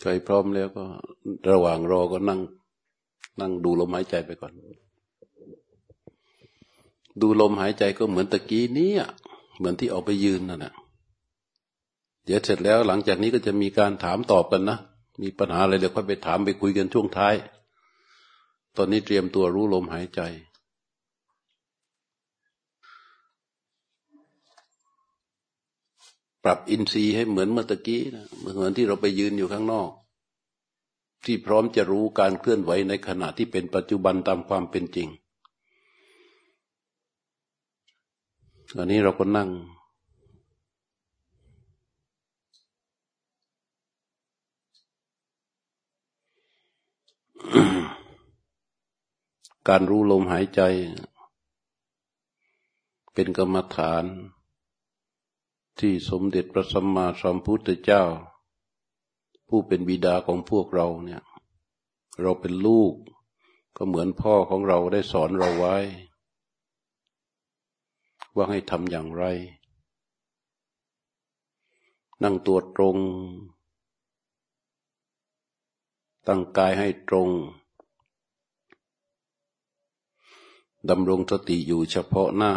ใครพร้อมแล้วก็ระหว่างรอก็นั่ง นั่งดูลมหายใจไปก่อน ดูลมหายใจก็เหมือนตะกี้นี้เหมือนที่ออกไปยืนนั่นแหละเดี๋ยวเสร็จแล้วหลังจากนี้ก็จะมีการถามตอบกันนะ มีปัญหาอะไรเดี๋ยวค่อยไปถามไปคุยกันช่วงท้าย ตอนนี้เตรียมตัวรู้ลมหายใจ ปรับอินทรีย์ให้เหมือนเมื่อตะกี้นะเหมือนที่เราไปยืนอยู่ข้างนอก ที่พร้อมจะรู้การเคลื่อนไหวในขณะที่เป็นปัจจุบันตามความเป็นจริงอันนี้เราก็นั่ง การรู้ลมหายใจ เป็นกรรมฐาน ที่สมเด็จพระสัมมาสัมพุทธเจ้า ผู้เป็นบิดาของพวกเราเนี่ย เราเป็นลูก ก็เหมือนพ่อของเราได้สอนเราไว้ ว่าให้ทำอย่างไร นั่งตัวตรง ตั้งกายให้ตรงดำรงสติอยู่เฉพาะหน้า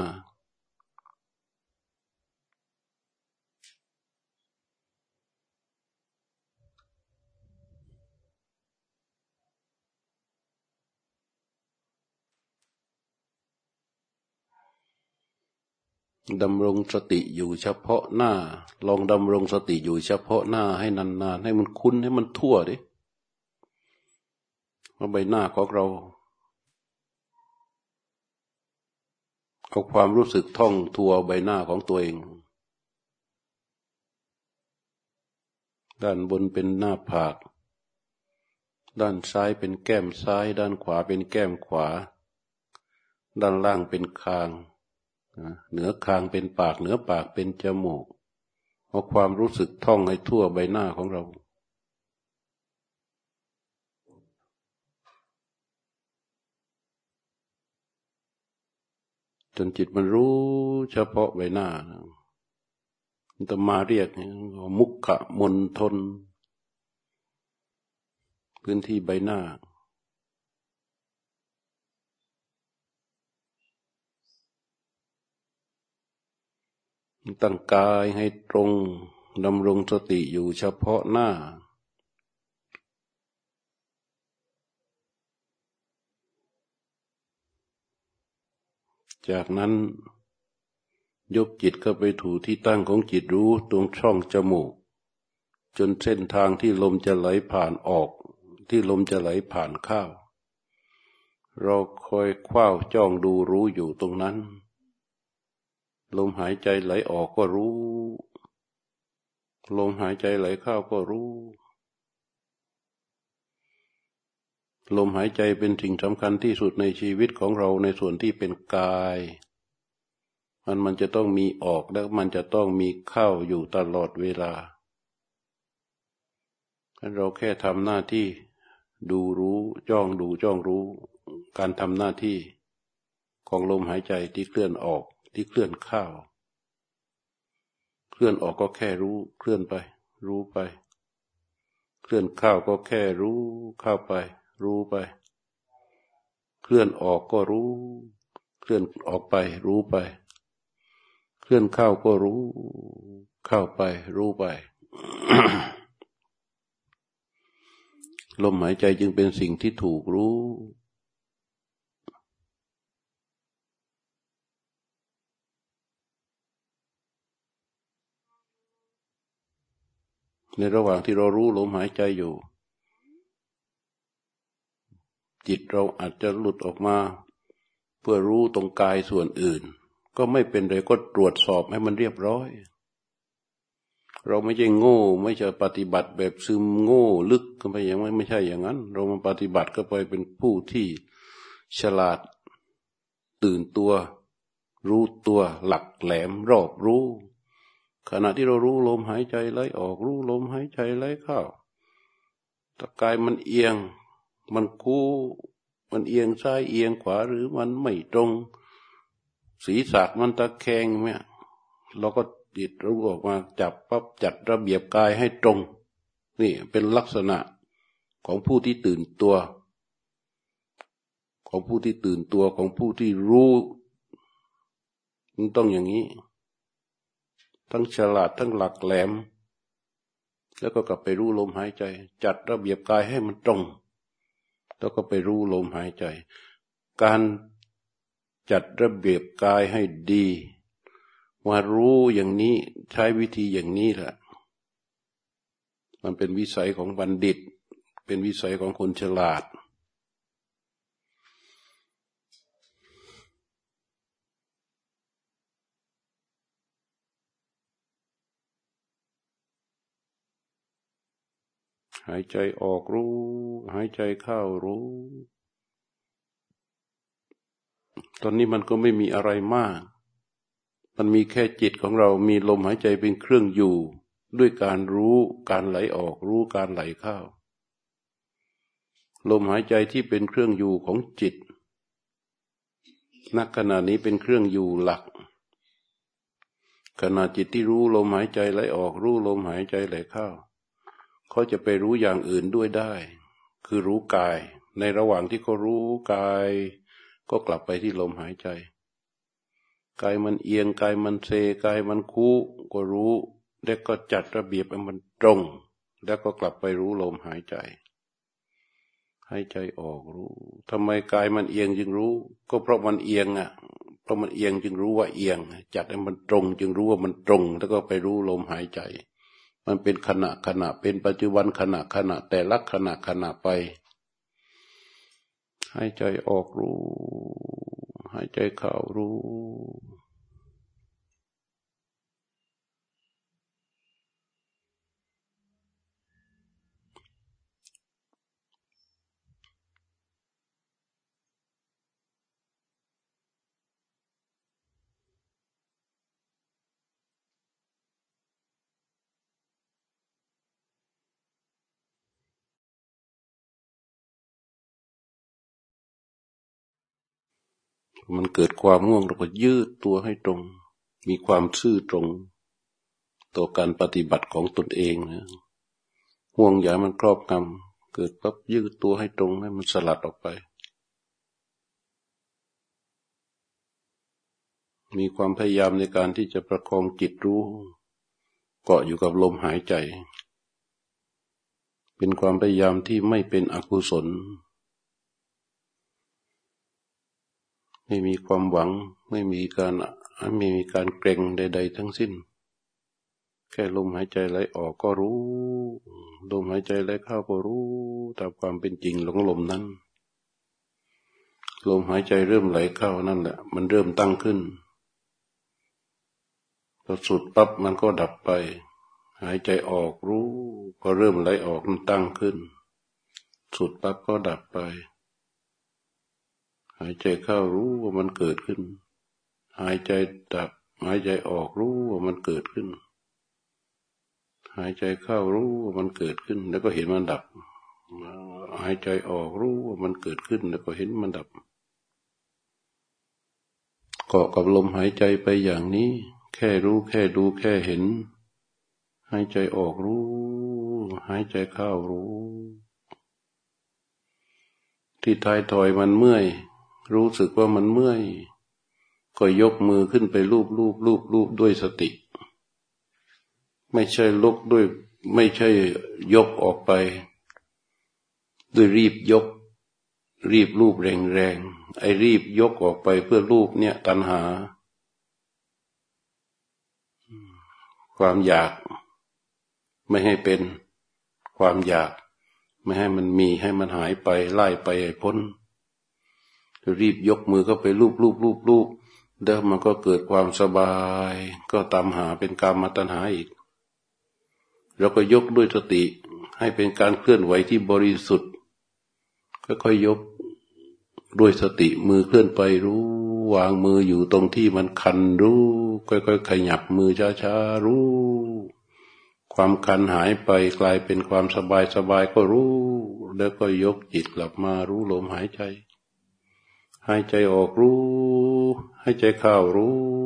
ดำรงสติอยู่เฉพาะหน้า ลองดำรงสติอยู่เฉพาะหน้าให้นานๆ ให้มันคุ้นให้มันทั่วดิว่าใบหน้าของเราเอาความรู้สึกท่องทัวใบหน้าของตัวเอง ด้านบนเป็นหน้าผาก ด้านซ้ายเป็นแก้มซ้าย ด้านขวาเป็นแก้มขวา ด้านล่างเป็นคาง เหนือคางเป็นปากเหนือปากเป็นจมูกเอาความรู้สึกท่องให้ทั่วใบหน้าของเรา จนจิตมันรู้เฉพาะใบหน้าตมาเรียกมุขขะมนทน พื้นที่ใบหน้า ตั้งกายให้ตรงดำรงสติอยู่เฉพาะหน้า จากนั้นยกจิตเข้าไปถูที่ตั้งของจิตรู้ตรงช่องจมูก จนเส้นทางที่ลมจะไหลผ่านออก ที่ลมจะไหลผ่านเข้าเราคอยคว้าจ้องดูรู้อยู่ตรงนั้น ลมหายใจไหลออกก็รู้ ลมหายใจไหลเข้าก็รู้ ลมหายใจเป็นสิ่งสำคัญที่สุดในชีวิตของเราในส่วนที่เป็นกาย มันมันจะต้องมีออกแล้วมันจะต้องมีเข้าอยู่ตลอดเวลา เราแค่ทำหน้าที่ดูรู้จ้องดูจ้องรู้ การทำหน้าที่ของลมหายใจที่เคลื่อนออก ที่เคลื่อนเข้าเคลื่อนออกก็แค่รู้ เคลื่อนไป รู้ไป เคลื่อนเข้าก็แค่รู้เข้าไป รู้ไป เคลื่อนออกก็รู้ เคลื่อนออกไป รู้ไป เคลื่อนเข้าก็รู้ เข้าไป รู้ไปลมหายใจจึงเป็นสิ่งที่ถูกรู้ ในระหว่างที่เรารู้ลมหายใจอยู่ จิตเราอาจจะหลุดออกมา เพื่อรู้ตรงกายส่วนอื่น ก็ไม่เป็นไรก็ตรวจสอบให้มันเรียบร้อย เราไม่ใช่โง่ ไม่ใช่ปฏิบัติแบบซึมโง่ลึกก็ไปอย่างไม่ไม่ใช่อย่างนั้น เรามาปฏิบัติก็ไปเป็นผู้ที่ฉลาดตื่นตัว รู้ตัวหลักแหลมรอบรู้ ขณะที่เรารู้ลมหายใจไหลออกรู้ลมหายใจไหลเข้าตะกายมันเอียง มันคู่มันเอียงซ้ายเอียงขวาหรือมันไม่ตรง ศีรษะมันตะแคงเนี่ยเราก็จิตรู้ออกมาจับปั๊บจัดระเบียบกายให้ตรง นี่เป็นลักษณะของผู้ที่ตื่นตัว ของผู้ที่ตื่นตัวของผู้ที่รู้มันต้องอย่างนี้ ทั้งฉลาดทั้งหลักแหลม แล้วก็กลับไปรู้ลมหายใจ จัดระเบียบกายให้มันตรง แล้วก็ไปรู้ลมหายใจ การจัดระเบียบกายให้ดีมารู้อย่างนี้ใช้วิธีอย่างนี้แหละ มันเป็นวิสัยของบัณฑิต เป็นวิสัยของคนฉลาด หายใจออกรู้ หายใจเข้ารู้ ตอนนี้มันก็ไม่มีอะไรมาก มันมีแค่จิตของเรามีลมหายใจเป็นเครื่องอยู่ ด้วยการรู้การไหลออกรู้การไหลเข้า ลมหายใจที่เป็นเครื่องอยู่ของจิตนักขณะนี้เป็นเครื่องอยู่หลัก ขณะจิตที่รู้ลมหายใจไหลออกรู้ลมหายใจไหลเข้า เขาจะไปรู้อย่างอื่นด้วยได้ คือรู้กาย ในระหว่างที่เขารู้กาย ก็กลับไปที่ลมหายใจ กายมันเอียงกายมันเซกายมันคู่ก็รู้แล้วก็จัดระเบียบให้มันตรง แล้วก็กลับไปรู้ลมหายใจหายใจออกรู้ทำไมกายมันเอียงจึงรู้ ก็เพราะมันเอียงอะ เพราะมันเอียงจึงรู้ว่าเอียง จัดให้มันตรง จึงรู้ว่ามันตรง แล้วก็ไปรู้ลมหายใจ มันเป็นขณะขณะเป็นปัจจุบันขณะขณะแต่ละขณะขณะไป ให้ใจออกรู้ ให้ใจเข้ารู้ มันเกิดความง่วงเราก็ยืดตัวให้ตรง มีความซื่อตรงต่อการปฏิบัติของตนเองนะห่วงอย่ามันครอบงำเกิดปั๊บยืดตัวให้ตรงให้มันสลัดออกไป มีความพยายามในการที่จะประคองจิตรู้ เกาะอยู่กับลมหายใจ เป็นความพยายามที่ไม่เป็นอกุศล ไม่มีความหวัง ไม่มีการไม่มีการเกรงใด ๆ ทั้งสิ้น แค่ลมหายใจไหลออกก็รู้ ลมหายใจไหลเข้าก็รู้ตามความเป็นจริงหลงลมนั้น ลมหายใจเริ่มไหลเข้านั่นแหละ มันเริ่มตั้งขึ้นพอสุดปั๊บมันก็ดับไป หายใจออกรู้ พอเริ่มไหลออกมันตั้งขึ้น สุดปั๊บก็ดับไปายใจเข้ารู้ว่ามันเกิดขึ้น หายใจดับ หายใจออกรู้ว่ามันเกิดขึ้น หายใจเข้ารู้ว่ามันเกิดขึ้น แล้วก็เห็นมันดับ หายใจออกรู้ว่ามันเกิดขึ้น แล้วก็เห็นมันดับเกาะกับลมหายใจไปอย่างนี้ แค่รู้แค่ดูแค่เห็น หายใจออกรู้ หายใจเข้ารู้ ที่ท้ายถอยมันเมื่อย รู้สึกว่ามันเมื่อย ก็ยกมือขึ้นไปรูปรูปรูปรูปด้วยสติ ไม่ใช่ลุกด้วย ไม่ใช่ยกออกไป ด้วยรีบยก รีบรูปแรงแรงไอ้รีบยกออกไปเพื่อรูปเนี่ยตัณหา ความอยาก ไม่ให้เป็นความอยาก ไม่ให้มันมีให้มันหายไปไล่ไปให้พ้น รีบยกมือก็ไปรูปรูปรูปรูปเดิมมันก็เกิดความสบาย ก็ตามหาเป็นกรรมตัณหาอีกเราก็ยกด้วยสติให้เป็นการเคลื่อนไหวที่บริสุทธิ์ค่อยๆยกด้วยสติมือเคลื่อนไปรู้ วางมืออยู่ตรงที่มันคันรู้ ค่อยๆขยับมือช้าๆรู้ ความคันหายไปกลายเป็นความสบายสบายก็รู้ แล้วก็ยกจิตกลับมารู้ลมหายใจ หายใจออกรู้ หายใจเข้ารู้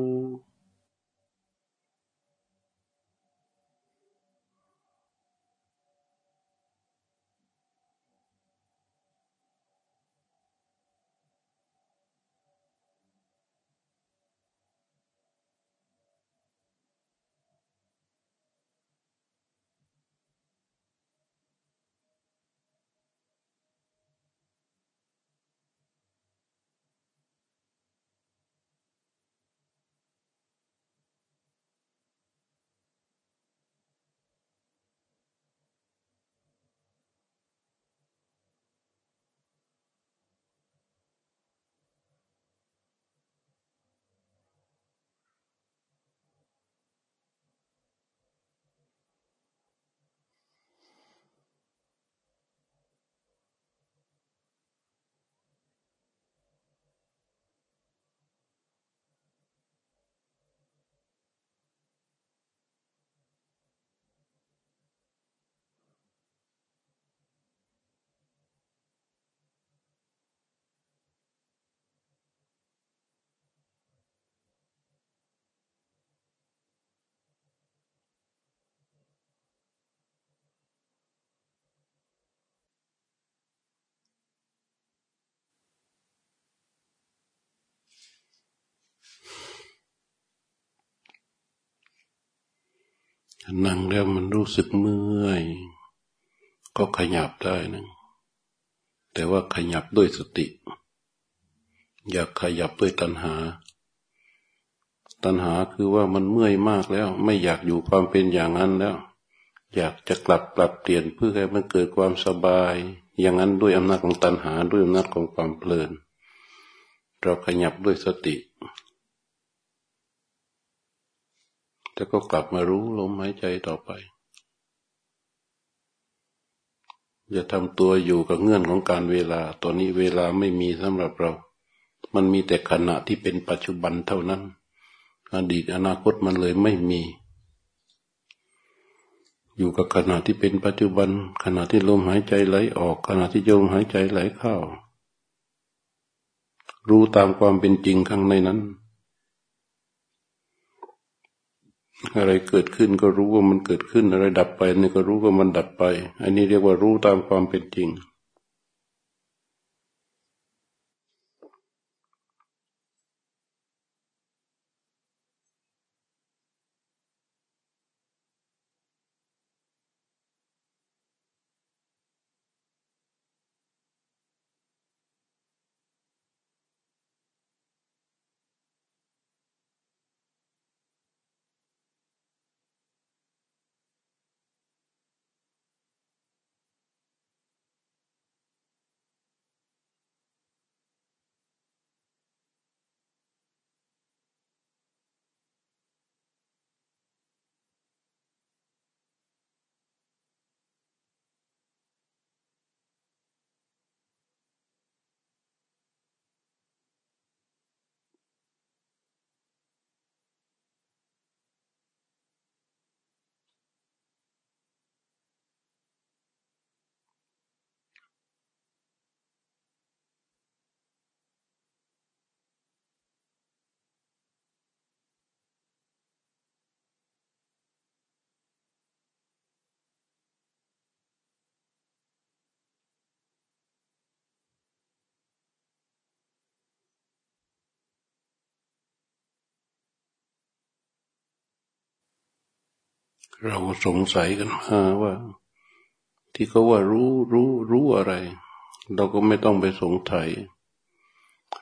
นั่งแล้วมันรู้สึกเมื่อย ก็ขยับได้นะ แต่ว่าขยับด้วยสติ อยากขยับด้วยตัณหา ตัณหาคือว่ามันเมื่อยมากแล้ว ไม่อยากอยู่ความเป็นอย่างนั้นแล้ว อยากจะกลับปรับเปลี่ยนเพื่อให้มันเกิดความสบาย อย่างนั้นด้วยอำนาจของตัณหาด้วยอำนาจของความเพลิน เราขยับด้วยสติ แล้วก็กลับมารู้ลมหายใจต่อไป อย่าทำตัวอยู่กับเงื่อนของการเวลา ตอนนี้เวลาไม่มีสำหรับเรา มันมีแต่ขณะที่เป็นปัจจุบันเท่านั้น อดีตอนาคตมันเลยไม่มี อยู่กับขณะที่เป็นปัจจุบัน ขณะที่ลมหายใจไหลออก ขณะที่ลมหายใจไหลเข้า รู้ตามความเป็นจริงข้างในนั้น อะไรเกิดขึ้นก็รู้ว่ามันเกิดขึ้น อะไรดับไปนี่ก็รู้ว่ามันดับไป อันนี้เรียกว่ารู้ตามความเป็นจริง เราสงสัยกันมาว่า ที่เขาว่ารู้รู้รู้อะไร เราก็ไม่ต้องไปสงสัย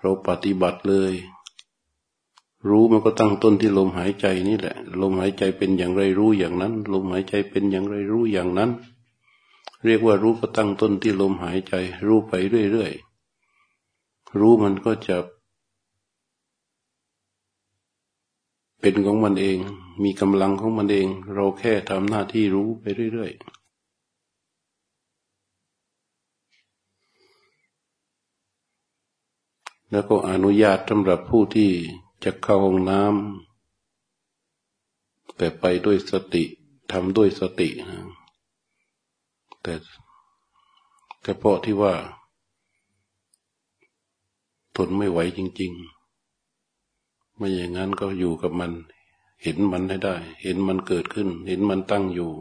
เราปฏิบัติเลย รู้มันก็ตั้งต้นที่ลมหายใจนี่แหละ ลมหายใจเป็นอย่างไรรู้อย่างนั้น ลมหายใจเป็นอย่างไรรู้อย่างนั้น เรียกว่ารู้ก็ตั้งต้นที่ลมหายใจ รู้ไปเรื่อยๆรู้มันก็จะ เป็นของมันเอง มีกำลังของมันเอง เราแค่ทำหน้าที่รู้ไปเรื่อยๆแล้วก็อนุญาตสำหรับผู้ที่จะเข้าห้องน้ำแต่ไปด้วยสติทำด้วยสตินะแต่แต่เพราะที่ว่า ทนไม่ไหวจริง ๆ ไม่อย่างนั้นก็อยู่กับมัน เห็นมันให้ได้ เห็นมันเกิดขึ้น เห็นมันตั้งอยู่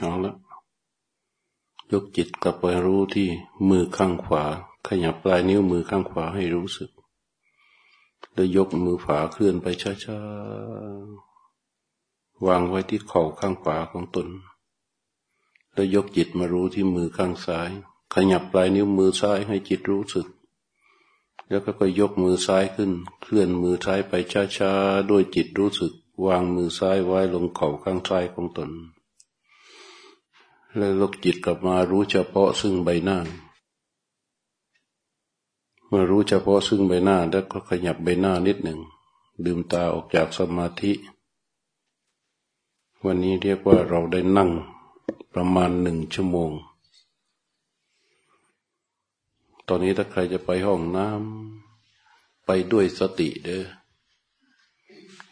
เอาละยกจิตกลับไปรู้ที่มือข้างขวา ขยับปลายนิ้วมือข้างขวาให้รู้สึก แล้วยกมือขวาเคลื่อนไปช้าๆวางไว้ที่เข่าข้างขวาของตน แล้วยกจิตมารู้ที่มือข้างซ้าย ขยับปลายนิ้วมือซ้ายให้จิตรู้สึก แล้วก็ก็ยกมือซ้ายขึ้น เคลื่อนมือซ้ายไปช้าๆด้วยจิตรู้สึก วางมือซ้ายไว้ลงเข่าข้างซ้ายของตน แล้วลกจิตกลับมารู้เฉพาะซึ่งใบหน้า เมื่อรู้เฉพาะซึ่งใบหน้าแล้วก็ขยับใบหน้านิดหนึ่งดื่มตาออกจากสมาธิ วันนี้เรียกว่าเราได้นั่งประมาณหนึ่งชั่วโมง ตอนนี้ถ้าใครจะไปห้องน้ำไปด้วยสติเด้อ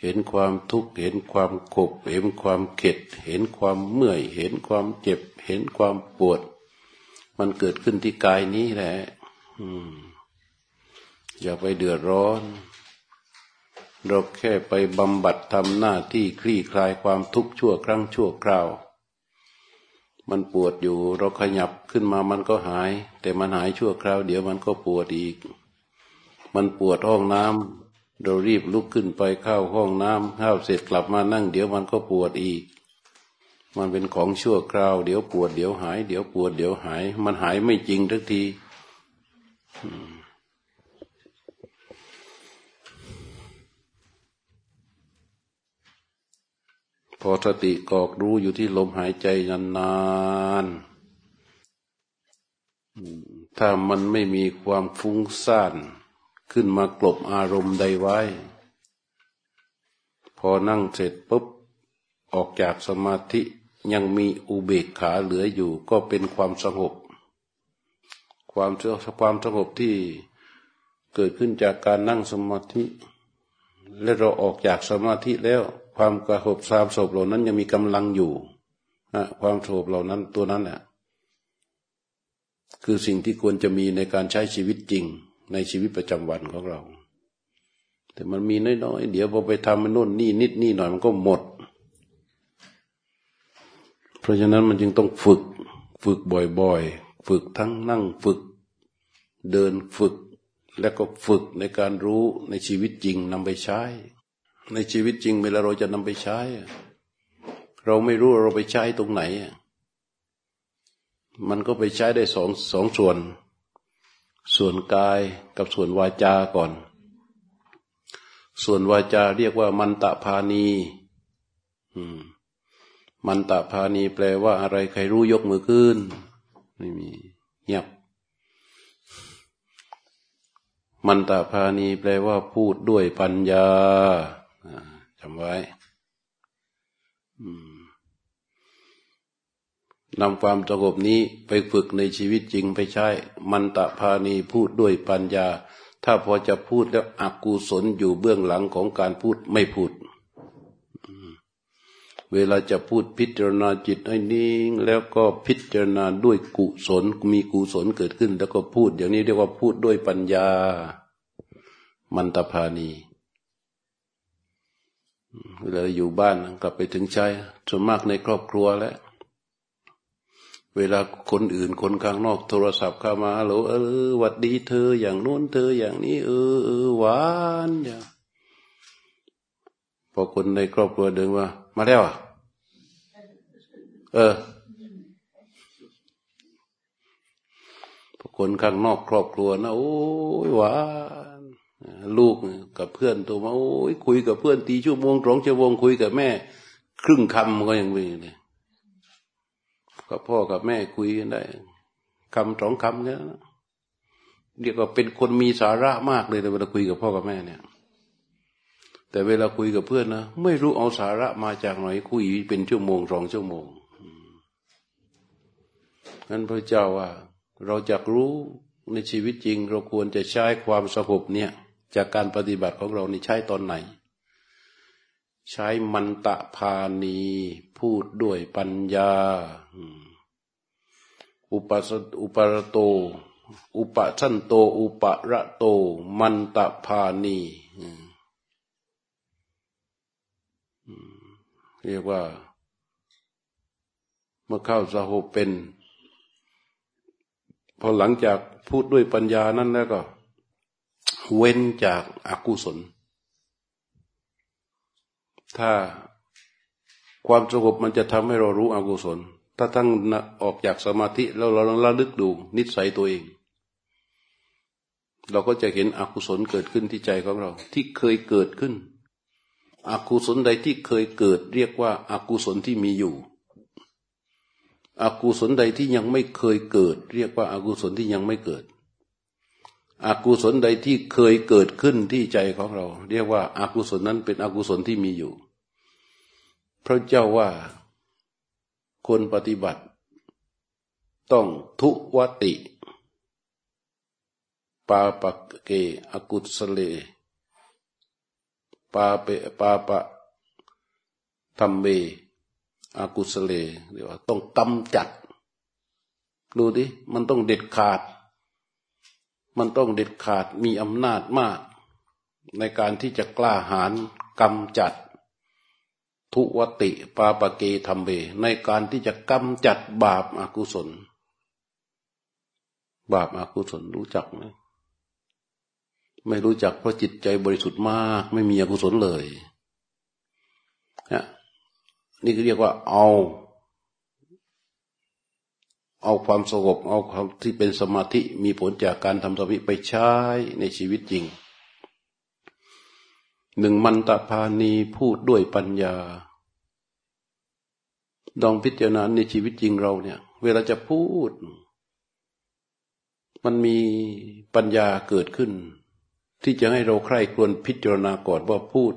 เห็นความทุกข์เห็นความขบเห็นความเข็ด เห็นความเมื่อย เห็นความเจ็บ เห็นความปวด มันเกิดขึ้นที่กายนี้แหละอืมอย่าไปเดือดร้อนเราแค่ไปบำบัดทำหน้าที่คลี่คลายความทุกข์ชั่วครั้งชั่วคราว มันปวดอยู่เราขยับขึ้นมามันก็หาย แต่มันหายชั่วคราว เดี๋ยวมันก็ปวดอีก มันปวดห้องน้ำ เรารีบลุกขึ้นไปเข้าห้องน้ำเข้าเสร็จกลับมานั่ง เดี๋ยวมันก็ปวดอีก มันเป็นของชั่วคราว เดี๋ยวปวดเดี๋ยวหาย เดี๋ยวปวดเดี๋ยวหาย มันหายไม่จริงทักทีพอสติกอกรู้อยู่ที่ลมหายใจนานๆถ้ามันไม่มีความฟุ้งซ่าน ขึ้นมากลบอารมณ์ใดไว้ พอนั่งเสร็จปุ๊บออกจากสมาธิยังมีอุเบกขาเหลืออยู่ ก็เป็นความสงบ ความความสงบที่เกิดขึ้นจากการนั่งสมาธิ และเราออกจากสมาธิแล้ว ความกระหบสามศพเหล่านั้นยังมีกำลังอยู่นะความโศบเหล่านั้นตัวนั้นน่ะคือสิ่งที่ควรจะมีในการใช้ชีวิตจริง ในชีวิตประจำวันของเรา แต่มันมีน้อยๆเดี๋ยวพอไปทำมันโน่นนี่นิดนี่หน่อยมันก็หมด เพราะฉะนั้นมันจึงต้องฝึก ฝึกบ่อยๆ ฝึกทั้งนั่งฝึก เดินฝึก แล้วก็ฝึกในการรู้ในชีวิตจริงนำไปใช้ ในชีวิตจริงเวลาเราจะนำไปใช้ เราไม่รู้เราไปใช้ตรงไหน มันก็ไปใช้ได้สองสองส่วน ส่วนกายกับส่วนวาจาก่อน ส่วนวาจาเรียกว่ามันตะพานีมันตะพานีแปลว่าอะไรใครรู้ยกมือขึ้น ไม่มีเงียบ มันตะพานีแปลว่าพูดด้วยปัญญาจำไว้ นำความสงบนี้ไปฝึกในชีวิตจริงไปใช้ มันตะพานีพูดด้วยปัญญา ถ้าพอจะพูดแล้วอกุศลอยู่เบื้องหลังของการพูดไม่พูด เวลาจะพูดพิจารณาจิตให้นิ่งแล้วก็พิจารณาด้วยกุศลมีกุศลเกิดขึ้น แล้วก็พูดอย่างนี้เรียกว่าพูดด้วยปัญญา มันตพานีเวลาอยู่บ้านกลับไปถึงใช้ส่วนมากในครอบครัวแล้ว เวลาคนอื่นคนข้างนอกโทรศัพท์เข้ามาฮัลโหลเออหวัดดีเธออย่างโน้นเธออย่างนี้ เออเออหวานอย่างพอคนในครอบครัวเดินว่า มาแล้วอะ เออพอคนข้างนอกครอบครัวนะโอ้ยหวานลูกกับเพื่อนตัวมาโอ้ยคุยกับเพื่อนตีชั่วโมงสองชั่วโมงคุยกับแม่ ครึ่งคำก็ยังมีเลย กับพ่อกับแม่คุยกันได้คำสองคำเนี่ยเรียกว่าเป็นคนมีสาระมากเลยแต่เวลาคุยกับพ่อกับแม่เนี่ย แต่เวลาคุยกับเพื่อนนะไม่รู้เอาสาระมาจากไหนคุยเป็นชั่วโมงสองชั่วโมงนั้นพระเจ้าว่า เราจะรู้ในชีวิตจริง เราควรจะใช้ความสงบเนี่ย จากการปฏิบัติของเรานี่ใช้ตอนไหน ใช้มันตะพานี พูดด้วยปัญญา อุปสอุปรโต อุปชันโต อุประโต มันตะพานีเรียกว่า เมื่อเข้าสหบเป็น พอหลังจากพูดด้วยปัญญานั้นแล้วก็ เว้นจากอากุศล ถ้า ความสงบมันจะทำให้เรารู้อกุศล ถ้าทั้งออกจากสมาธิแล้วเราลองระลึกดูนิสัยตัวเอง เราก็จะเห็นอกุศลเกิดขึ้นที่ใจของเรา ที่เคยเกิดขึ้น อกุศลใดที่เคยเกิด เรียกว่าอากุศลที่มีอยู่ อกุศลใดที่ยังไม่เคยเกิด เรียกว่าอากุศลที่ยังไม่เกิดอกุศลใดที่เคยเกิดขึ้นที่ใจของเรา เรียกว่าอากุศลนั้นเป็นอกุศลที่มีอยู่ พระเจ้าว่าคนปฏิบัติ ต้องทุวติปาปะเกอกุศเลปาเปปาปะธรรมเมอากุศเลเรียกว่าต้องกำจัด ดูดิมันต้องเด็ดขาด มันต้องเด็ดขาดมีอำนาจมาก ในการที่จะกล้าหาญกำจัด ทุวติปาปเกธรรมเบ ในการที่จะกำจัดบาปอากุศล บาปอากุศลรู้จักไหมไม่รู้จักเพราะจิตใจบริสุทธิ์มาก ไม่มีอกุศลเลยนี่เรียกว่าเอา เอาความสงบเอาความที่เป็นสมาธิมีผลจากการทำสมาธิไปใช้ในชีวิตจริง หนึ่งมันตะพานีพูดด้วยปัญญาดองพิจารณาในชีวิตจริงเราเนี่ย เวลาจะพูด มันมีปัญญาเกิดขึ้น ที่จะให้เราใคร่ควรพิจารณาก่อนว่าพูด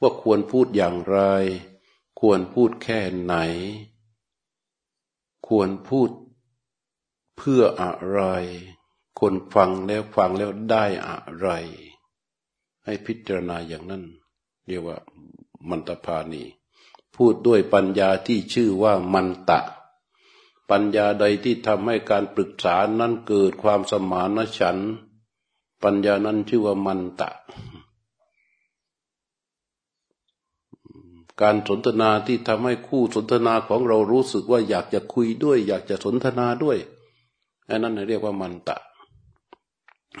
ว่าควรพูดอย่างไร ควรพูดแค่ไหน ควรพูดเพื่ออะไร คนฟังแล้วฟังแล้วได้อะไร ให้พิจารณาอย่างนั้น เรียกว่ามันตภานี พูดด้วยปัญญาที่ชื่อว่ามันตะ ปัญญาใดที่ทำให้การปรึกษานั้นเกิดความสมานฉัน ปัญญานั้นชื่อว่ามันตะ การสนทนาที่ทำให้คู่สนทนาของเรารู้สึกว่าอยากจะคุยด้วย อยากจะสนทนาด้วยอันนั้นเรียกว่ามันตะ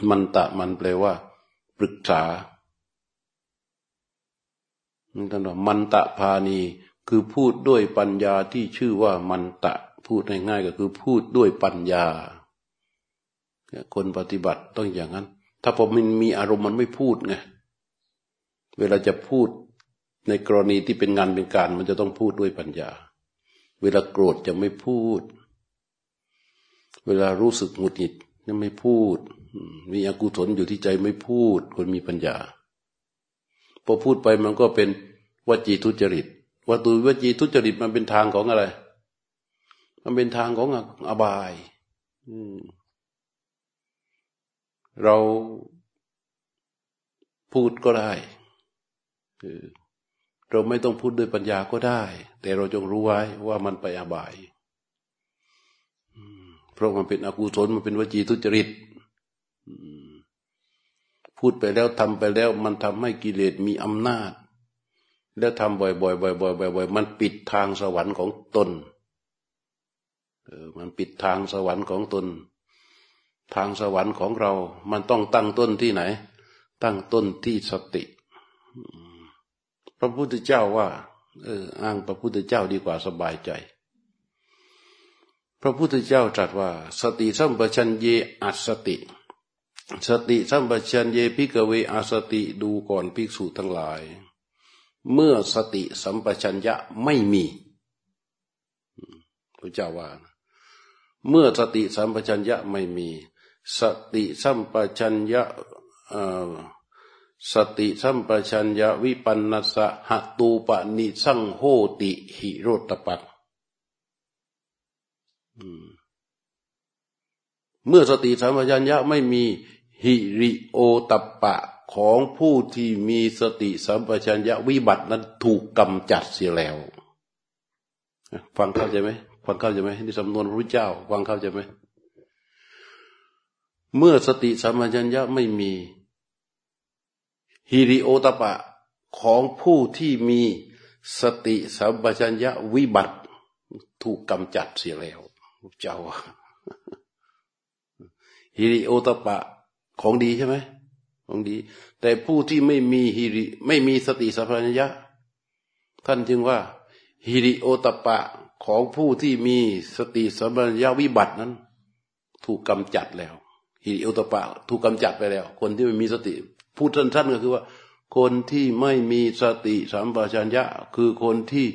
มันตะมันแปลว่า ปรึกษา ท่านว่ามันตะพานีคือพูดด้วยปัญญาที่ชื่อว่ามันตะ พูดง่ายๆก็คือพูดด้วยปัญญา คนปฏิบัติต้องอย่างนั้น ถ้าผมมันมีอารมณ์มันไม่พูดไงเวลาจะพูดในกรณีที่เป็นงานเป็นการ มันจะต้องพูดด้วยปัญญา เวลาโกรธจะไม่พูด เวลารู้สึกหงุดหงิดจะไม่พูด มีอกุศลอยู่ที่ใจไม่พูด คนมีปัญญา พอพูดไปมันก็เป็นวจีทุจริตวัตุวจีทุจริตมันเป็นทางของอะไร มันเป็นทางของอบายเราพูดก็ได้เราไม่ต้องพูดด้วยปัญญาก็ได้ แต่เราจงรู้ไว้ว่ามันไปอบายเพราะมันเป็นอกุศลมันเป็นวจีทุจริต พูดไปแล้วทำไปแล้ว มันทำให้กิเลสมีอำนาจ แล้วทำบ่อยๆบ่อยๆบ่อยๆบ่อยๆมันปิดทางสวรรค์ของตนเออมันปิดทางสวรรค์ของตน ทางสวรรค์ของเรา มันต้องตั้งต้นที่ไหน ตั้งต้นที่สติ พระพุทธเจ้าว่าเอออ้างพระพุทธเจ้าดีกว่าสบายใจ พระพุทธเจ้าตรัสว่า สติสัมปชัญเญ อสติ สติสัมปชัญเญ ภิกขเว อสติดูก่อนภิกษุทั้งหลาย เมื่อสติสัมปชัญญะไม่มีพระพุทธเจ้าว่า เมื่อสติสัมปชัญญะไม่มี สติสัมปชัญญะสติสัมปชัญญะวิปันนสะหตูปนิสังโหติหิโรตปัตเมื่อสติสัมปชัญญะไม่มี หิริโอตปะของผู้ที่มีสติสัมปชัญญะวิบัตินั้นถูกกำจัดเสียแล้ว ฟังเข้าใจไหมฟังเข้าใจไหมนี่สำนวนพระเจ้า ฟังเข้าใจไหมเมื่อสติสัมปชัญญะไม่มีฮิริโอตปะของผู้ที่มีสติสัมปชัญญะวิบัติ ถูกกำจัดเสียแล้วเจ้าฮิริโอตปะ ของดีใช่ไหมของดี แต่ผู้ที่ไม่มีฮิริ ไม่มีสติสัพพัญญะ ท่านจึงว่าฮิริโอตปะของผู้ที่มีสติสัมปชัญญะวิบัตินั้น ถูกกำจัดแล้วฮิริโอตปะ ถูกกำจัดไปแล้ว คนที่ไม่มีสติ พูดสั้นๆก็คือว่า คนที่ไม่มีสติสัมปชัญญะ คือคนที่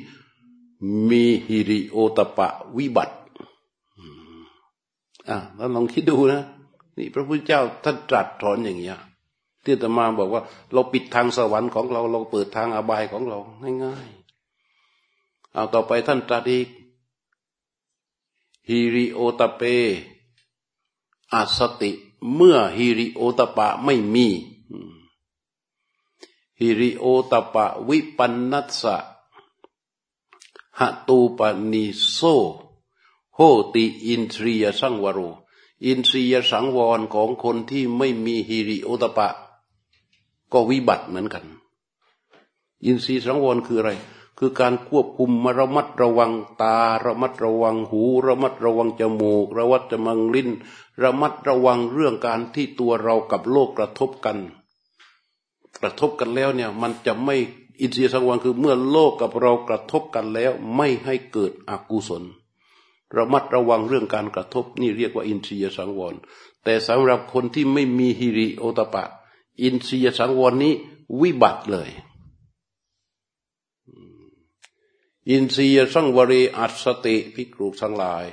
มีฮิริโอตปะวิบัติอ่าแล้วลองคิดดูนะ นี่พระพุทธเจ้าท่านตรัสถอนอย่างเงี้ยที่ตมาบอกว่า เราปิดทางสวรรค์ของเรา เราเปิดทางอบายของเราง่ายๆเอาต่อไปท่านตรัสอีกฮิริโอตเปอาสติ เมื่อฮิริโอตปะไม่มีฮิริโอตปะวิปันนัสสะหตูปนิโซโหติอินทรียสังวโร อินทรียสังวรของคนที่ไม่มีฮิริโอตปะ ก็วิบัติเหมือนกัน อินทรียสังวรคืออะไร คือการควบคุมมระมัดระวังตา ระมัดระวังหู ระมัดระวังจมูก ระวัดจมังลิ้น ระมัดระวังเรื่องการที่ตัวเรากับโลกกระทบกัน กระทบกันแล้วเนี่ยมันจะไม่อินทรียสังวรคือเมื่อโลกกับเรากระทบกันแล้ว ไม่ให้เกิดอกุศล ระมัดระวังเรื่องการกระทบนี่เรียกว่าอินทรียสังวร แต่สำหรับคนที่ไม่มีหิริโอตตัปปะ อินทรียสังวรนี้วิบัติเลย อินทริยสังวเร อสติ ภิกษุทั้งหลาย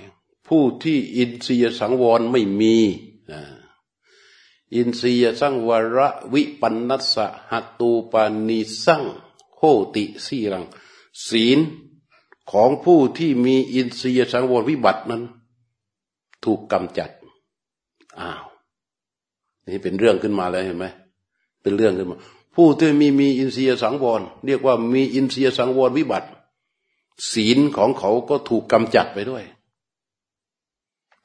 ผู้ที่อินทรียสังวรไม่มีอินทรียสังวรวิปันนัสสะหัตูปานิสังโหติสีรัง ศีล ของผู้ที่มีอินทรียสังวรวิบัตินั้น ถูกกำจัด อ้าว นี่เป็นเรื่องขึ้นมาแล้วเห็นไหม เป็นเรื่องขึ้นมา ผู้ที่มีมีอินทรียสังวร เรียกว่ามีอินทรียสังวรวิบัติ ศีลของเขาก็ถูกกำจัดไปด้วย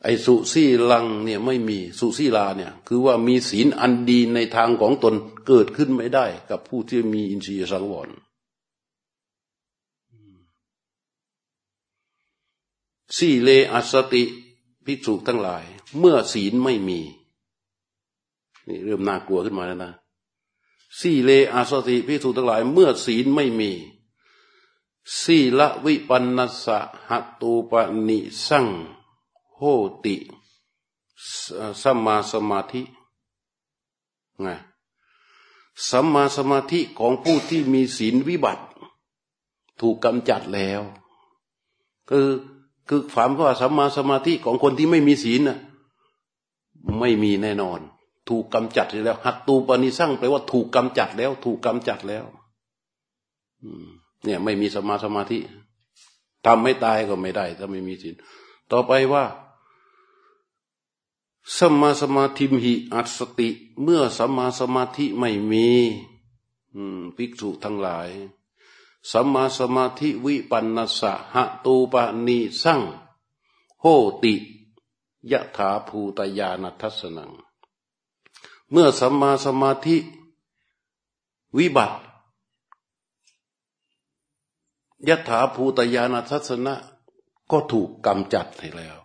ไอ้สุสีลังเนี่ยไม่มีสุสีลาเนี่ย คือว่ามีศีลอันดีในทางของตนเกิดขึ้นไม่ได้ กับผู้ที่มีอินทรียสังวร สี่เลอสติภิกษุทั้งหลาย เมื่อศีลไม่มี นี่เริ่มน่ากลัวขึ้นมาแล้วนะสี่เลอสติภิกษุทั้งหลาย เมื่อศีลไม่มีสี่ละวิปันนสะหัตูปนิสั่งโหติสัมมาสมาธิไงสัมมาสมาธิของผู้ที่มีศีลวิบัติ ถูกกำจัดแล้ว คือ คือความว่าสัมมาสมาธิของคนที่ไม่มีศีลน่ะไม่มีแน่นอน ถูกกำจัดแล้ว หัตตูปนิสั่งแปลว่าถูกกำจัดแล้ว ถูกกำจัดแล้วเนี่ย ไม่มีสมาสมาธิทำไม่ตายก็ไม่ได้ ถ้าไม่มีศีลต่อไปว่าสมาสมาธิมหิอัสติ เมื่อสมาสมาธิไม่มีภิกษุทั้งหลาย สัมมาสมาธิวิปันนสะหะตูปานิสั่งโหติยะถาภูตยานัทสนัง เมื่อสัมมาสมาธิ วิบัติยะถาภูตยานัทสนะก็ถูกกำจัดให้แล้ว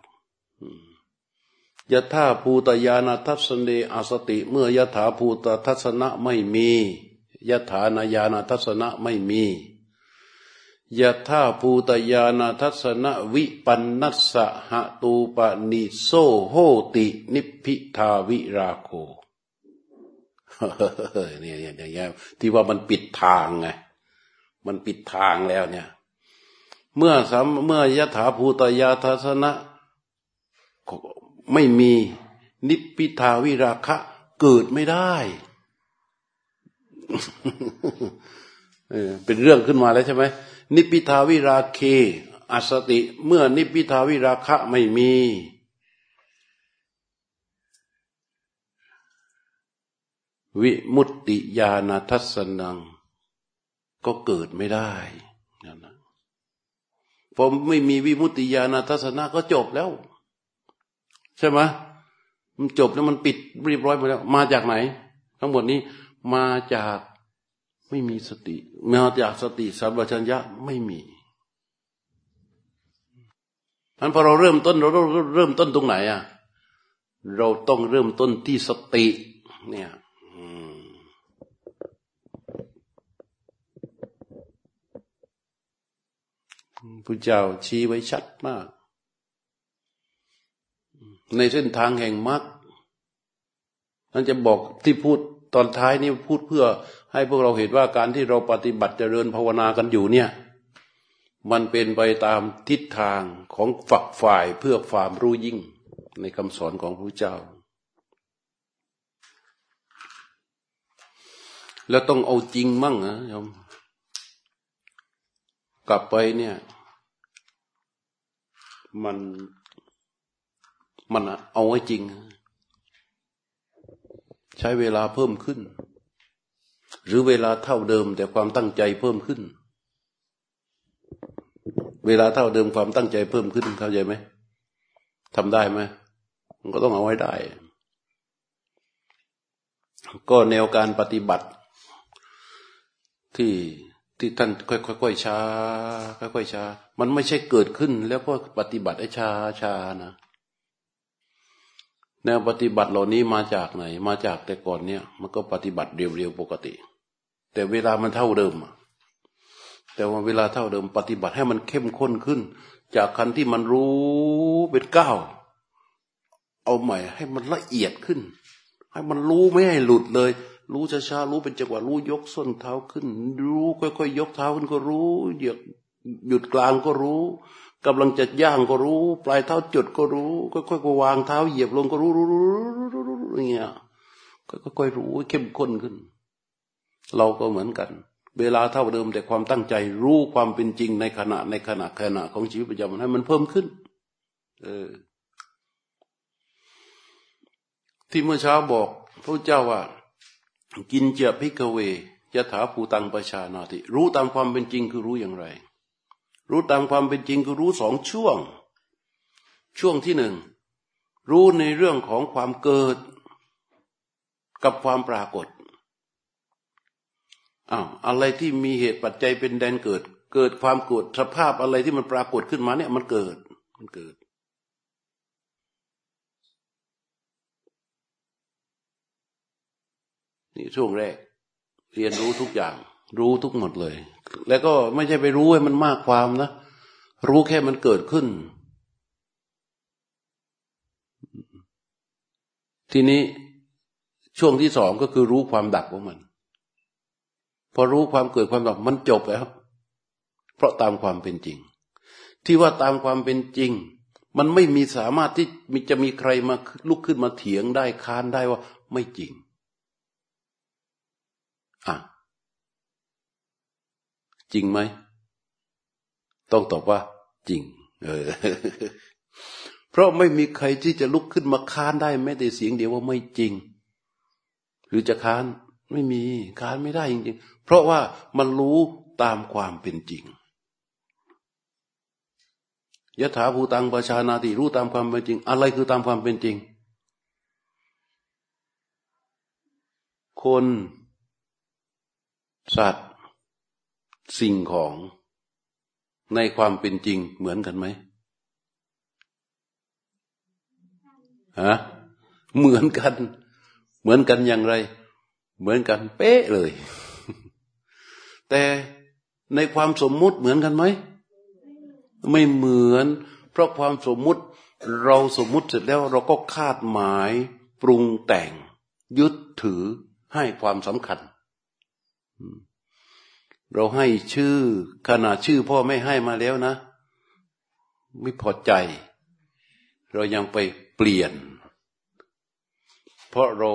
ยะถาภูตยานัทัศเนอสติ เมื่อยะถาภูตทัศนะไม่มียะถานายานัทัศนะไม่มี ยะท่าภูตยานาทัศนวิปันนัสสะหะตูปนิโซโหตินิพิทาวิราโคเนี่ยอย่างเงี้ยที่ว่ามันปิดทางไงมันปิดทางแล้วเนี่ย เมื่อสามเมื่อยะถาภูตยาทัศนะไม่มีนิพิทาวิราคะ เกิดไม่ได้เป็นเรื่องขึ้นมาแล้วใช่ไหม นิพิทาวิราเคอสติเมื่อนิพิทาวิราคะไม่มี วิมุตติญาณทัศนัง ก็เกิดไม่ได้นั่นนะผมไม่มีวิมุตติญาณทัศนะก็จบแล้ว ใช่ไหมมันจบแล้วมันปิดเรียบร้อยไปแล้ว มาจากไหน ทั้งหมดนี้มาจาก ไม่มีสติมาจากสติสัมปชัญญะไม่มีนั้นพอเราเริ่มต้นเราเริ่มต้นตรงไหนอะเราต้องเริ่มต้นที่สติ เนี่ยพระเจ้าชี้ไว้ชัดมาก ในเส้นทางแห่งมรรคนั่นจะบอกที่พูดตอนท้ายนี่พูดเพื่อ ให้พวกเราเห็นว่าการที่เราปฏิบัติเจริญภาวนากันอยู่เนี่ย มันเป็นไปตามทิศทางของฝักฝ่ายเพื่อความรู้ยิ่งในคำสอนของพระเจ้า แล้วต้องเอาจริงมั่งนะโยมกลับไปเนี่ย มันมันเอาไว้จริง ใช้เวลาเพิ่มขึ้น หรือเวลาเท่าเดิมแต่ความตั้งใจเพิ่มขึ้น เวลาเท่าเดิมความตั้งใจเพิ่มขึ้นเข้าใจไหมทำได้ไหมมันก็ต้องเอาไว้ได้ ก็แนวการปฏิบัติ ที่ที่ท่านค่อยๆช้าค่อยๆช้า มันไม่ใช่เกิดขึ้น แล้วก็ปฏิบัติให้ช้าช้านะแนวปฏิบัติเหล่านี้มาจากไหน มาจากแต่ก่อนเนี่ย มันก็ปฏิบัติเร็วๆปกติ แต่เวลามันเท่าเดิม แต่ว่าเวลาเท่าเดิม ปฏิบัติให้มันเข้มข้นขึ้น จากคันที่มันรู้เป็นก้าวเอาใหม่ให้มันละเอียดขึ้น ให้มันรู้ไม่ให้หลุดเลย รู้ช้าๆรู้เป็นจังหวะรู้ยกส้นเท้าขึ้น รู้ค่อยๆยกเท้าขึ้นก็รู้หยุดหยุดกลางก็รู้กำลังจะย่างก็รู้ ปลายเท้าจุดก็รู้ค่อยๆก็วางเท้าเหยียบลงก็รู้รู้รู้รู้รู้อย่างเงี้ยค่อยๆรู้เข้มข้นขึ้น เราก็เหมือนกัน เวลาเท่าเดิมแต่ความตั้งใจรู้ความเป็นจริงในขณะในขณะขณะของชีวิตประจำวันให้มันเพิ่มขึ้น เออ ที่เมื่อเช้าบอกพระเจ้าว่า กินเจพิกเวยะถาภูตังประชานาติ รู้ตามความเป็นจริงคือรู้อย่างไร รู้ตามความเป็นจริงคือรู้สองช่วง ช่วงที่หนึ่งรู้ในเรื่องของความเกิด กับความปรากฏ อ้าวอะไรที่มีเหตุปัจจัยเป็นแดนเกิด เกิดความเกิดสภาพอะไรที่มันปรากฏขึ้นมาเนี่ยมันเกิดมันเกิด นี่ช่วงแรก เรียนรู้ทุกอย่าง รู้ทุกหมดเลย แล้วก็ไม่ใช่ไปรู้ให้มันมากความนะรู้แค่มันเกิดขึ้น ทีนี้ช่วงที่สองก็คือรู้ความดับของมัน พอรู้ความเกิดความดับมันจบแล้ว เพราะตามความเป็นจริง ที่ว่าตามความเป็นจริง มันไม่มีสามารถที่มจะมีใครมาลุกขึ้นมาเถียงได้ค้านได้ว่าไม่จริงอะจริงไหม ต้องตอบว่า จริง เออ เพราะไม่มีใครที่จะลุกขึ้นมาค้านได้แม้แต่เสียงเดียวว่าไม่จริง หรือจะค้าน ไม่มีค้านไม่ได้จริงๆ เพราะว่ามันรู้ตามความเป็นจริงยถาภูตังประชานาติรู้ตามความเป็นจริง อะไรคือตามความเป็นจริง คน สัตว์ สิ่งของในความเป็นจริงเหมือนกันไหมฮะเหมือนกัน เหมือนกันอย่างไร เหมือนกันเป๊ะเลย แต่ในความสมมุติเหมือนกันไหม ไม่เหมือน เพราะความสมมุติเราสมมุติเสร็จแล้วเราก็คาดหมายปรุงแต่ง ยึดถือให้ความสำคัญ เราให้ชื่อขนาดชื่อพ่อไม่ให้มาแล้วนะ ไม่พอใจ เรายังไปเปลี่ยน เพราะเรา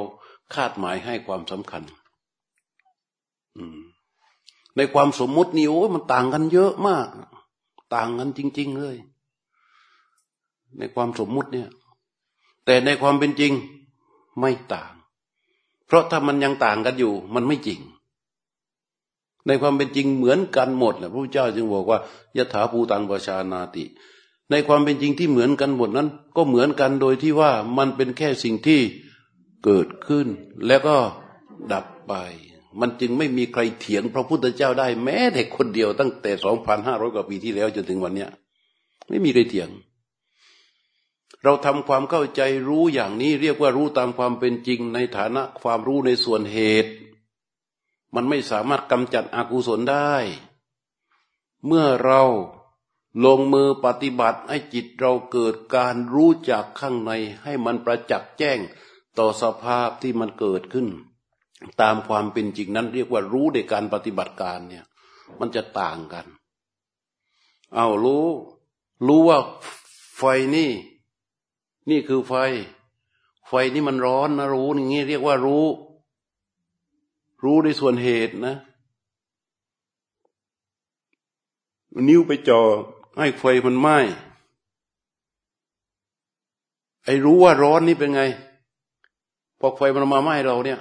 คาดหมายให้ความสำคัญในความสมมตินี่โอ้มันต่างกันเยอะมาก ต่างกันจริง ๆ เลย ในความสมมุติเนี่ย แต่ในความเป็นจริงไม่ต่าง เพราะถ้ามันยังต่างกันอยู่ มันไม่จริง ในความเป็นจริงเหมือนกันหมดแหละพระพุทธเจ้าจึงบอกว่ายถาภูตังประชานาติ ในความเป็นจริงที่เหมือนกันหมดนั้น ก็เหมือนกันโดยที่ว่ามันเป็นแค่สิ่งที่ เกิดขึ้น แล้วก็ดับไป มันจึงไม่มีใครเถียงพระพุทธเจ้าได้แม้แต่คนเดียวตั้งแต่สองพันห้าร้อยกว่าปีที่แล้วจนถึงวันเนี้ย ไม่มีใครเถียง เราทำความเข้าใจรู้อย่างนี้เรียกว่ารู้ตามความเป็นจริงในฐานะความรู้ในส่วนเหตุ มันไม่สามารถกำจัดอกุศลได้ เมื่อเราลงมือปฏิบัติให้จิตเราเกิดการรู้จักข้างในให้มันประจักษ์แจ้ง ต่อสภาพที่มันเกิดขึ้น ตามความเป็นจริงนั้น เรียกว่ารู้ในการปฏิบัติการเนี่ย มันจะต่างกัน เอารู้ รู้ว่าไฟนี่ นี่คือไฟ ไฟนี่มันร้อนนะรู้อย่างนี้เรียกว่ารู้ รู้ในส่วนเหตุนะ นิ้วไปจ่อให้ไฟมันไหม้ไอ้รู้ว่าร้อนนี่เป็นไง พอไฟมันมาไหม้เราเนี่ย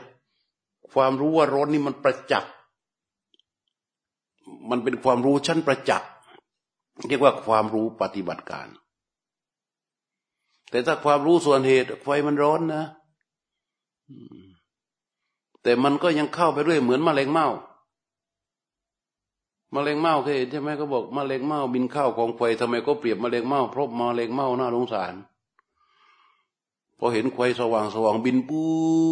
ความรู้ว่าร้อนนี่มันประจักษ์มันเป็นความรู้ชั้นประจักษ์เรียกว่าความรู้ปฏิบัติการ แต่ถ้าความรู้ส่วนเหตุ ไฟมันร้อนนะแต่มันก็ยังเข้าไปเรื่อยเหมือนมะเร็งเมามาเร็งเมาเคยเห็นใช่ไหมก็บอกมาเร็งเมาบินเข้าของไฟทำไมก็เปรียบมาเร็งเมาเพราะมาเร็งเมาน้าสงสาร พอเห็นไฟสว่างสว่างบินปู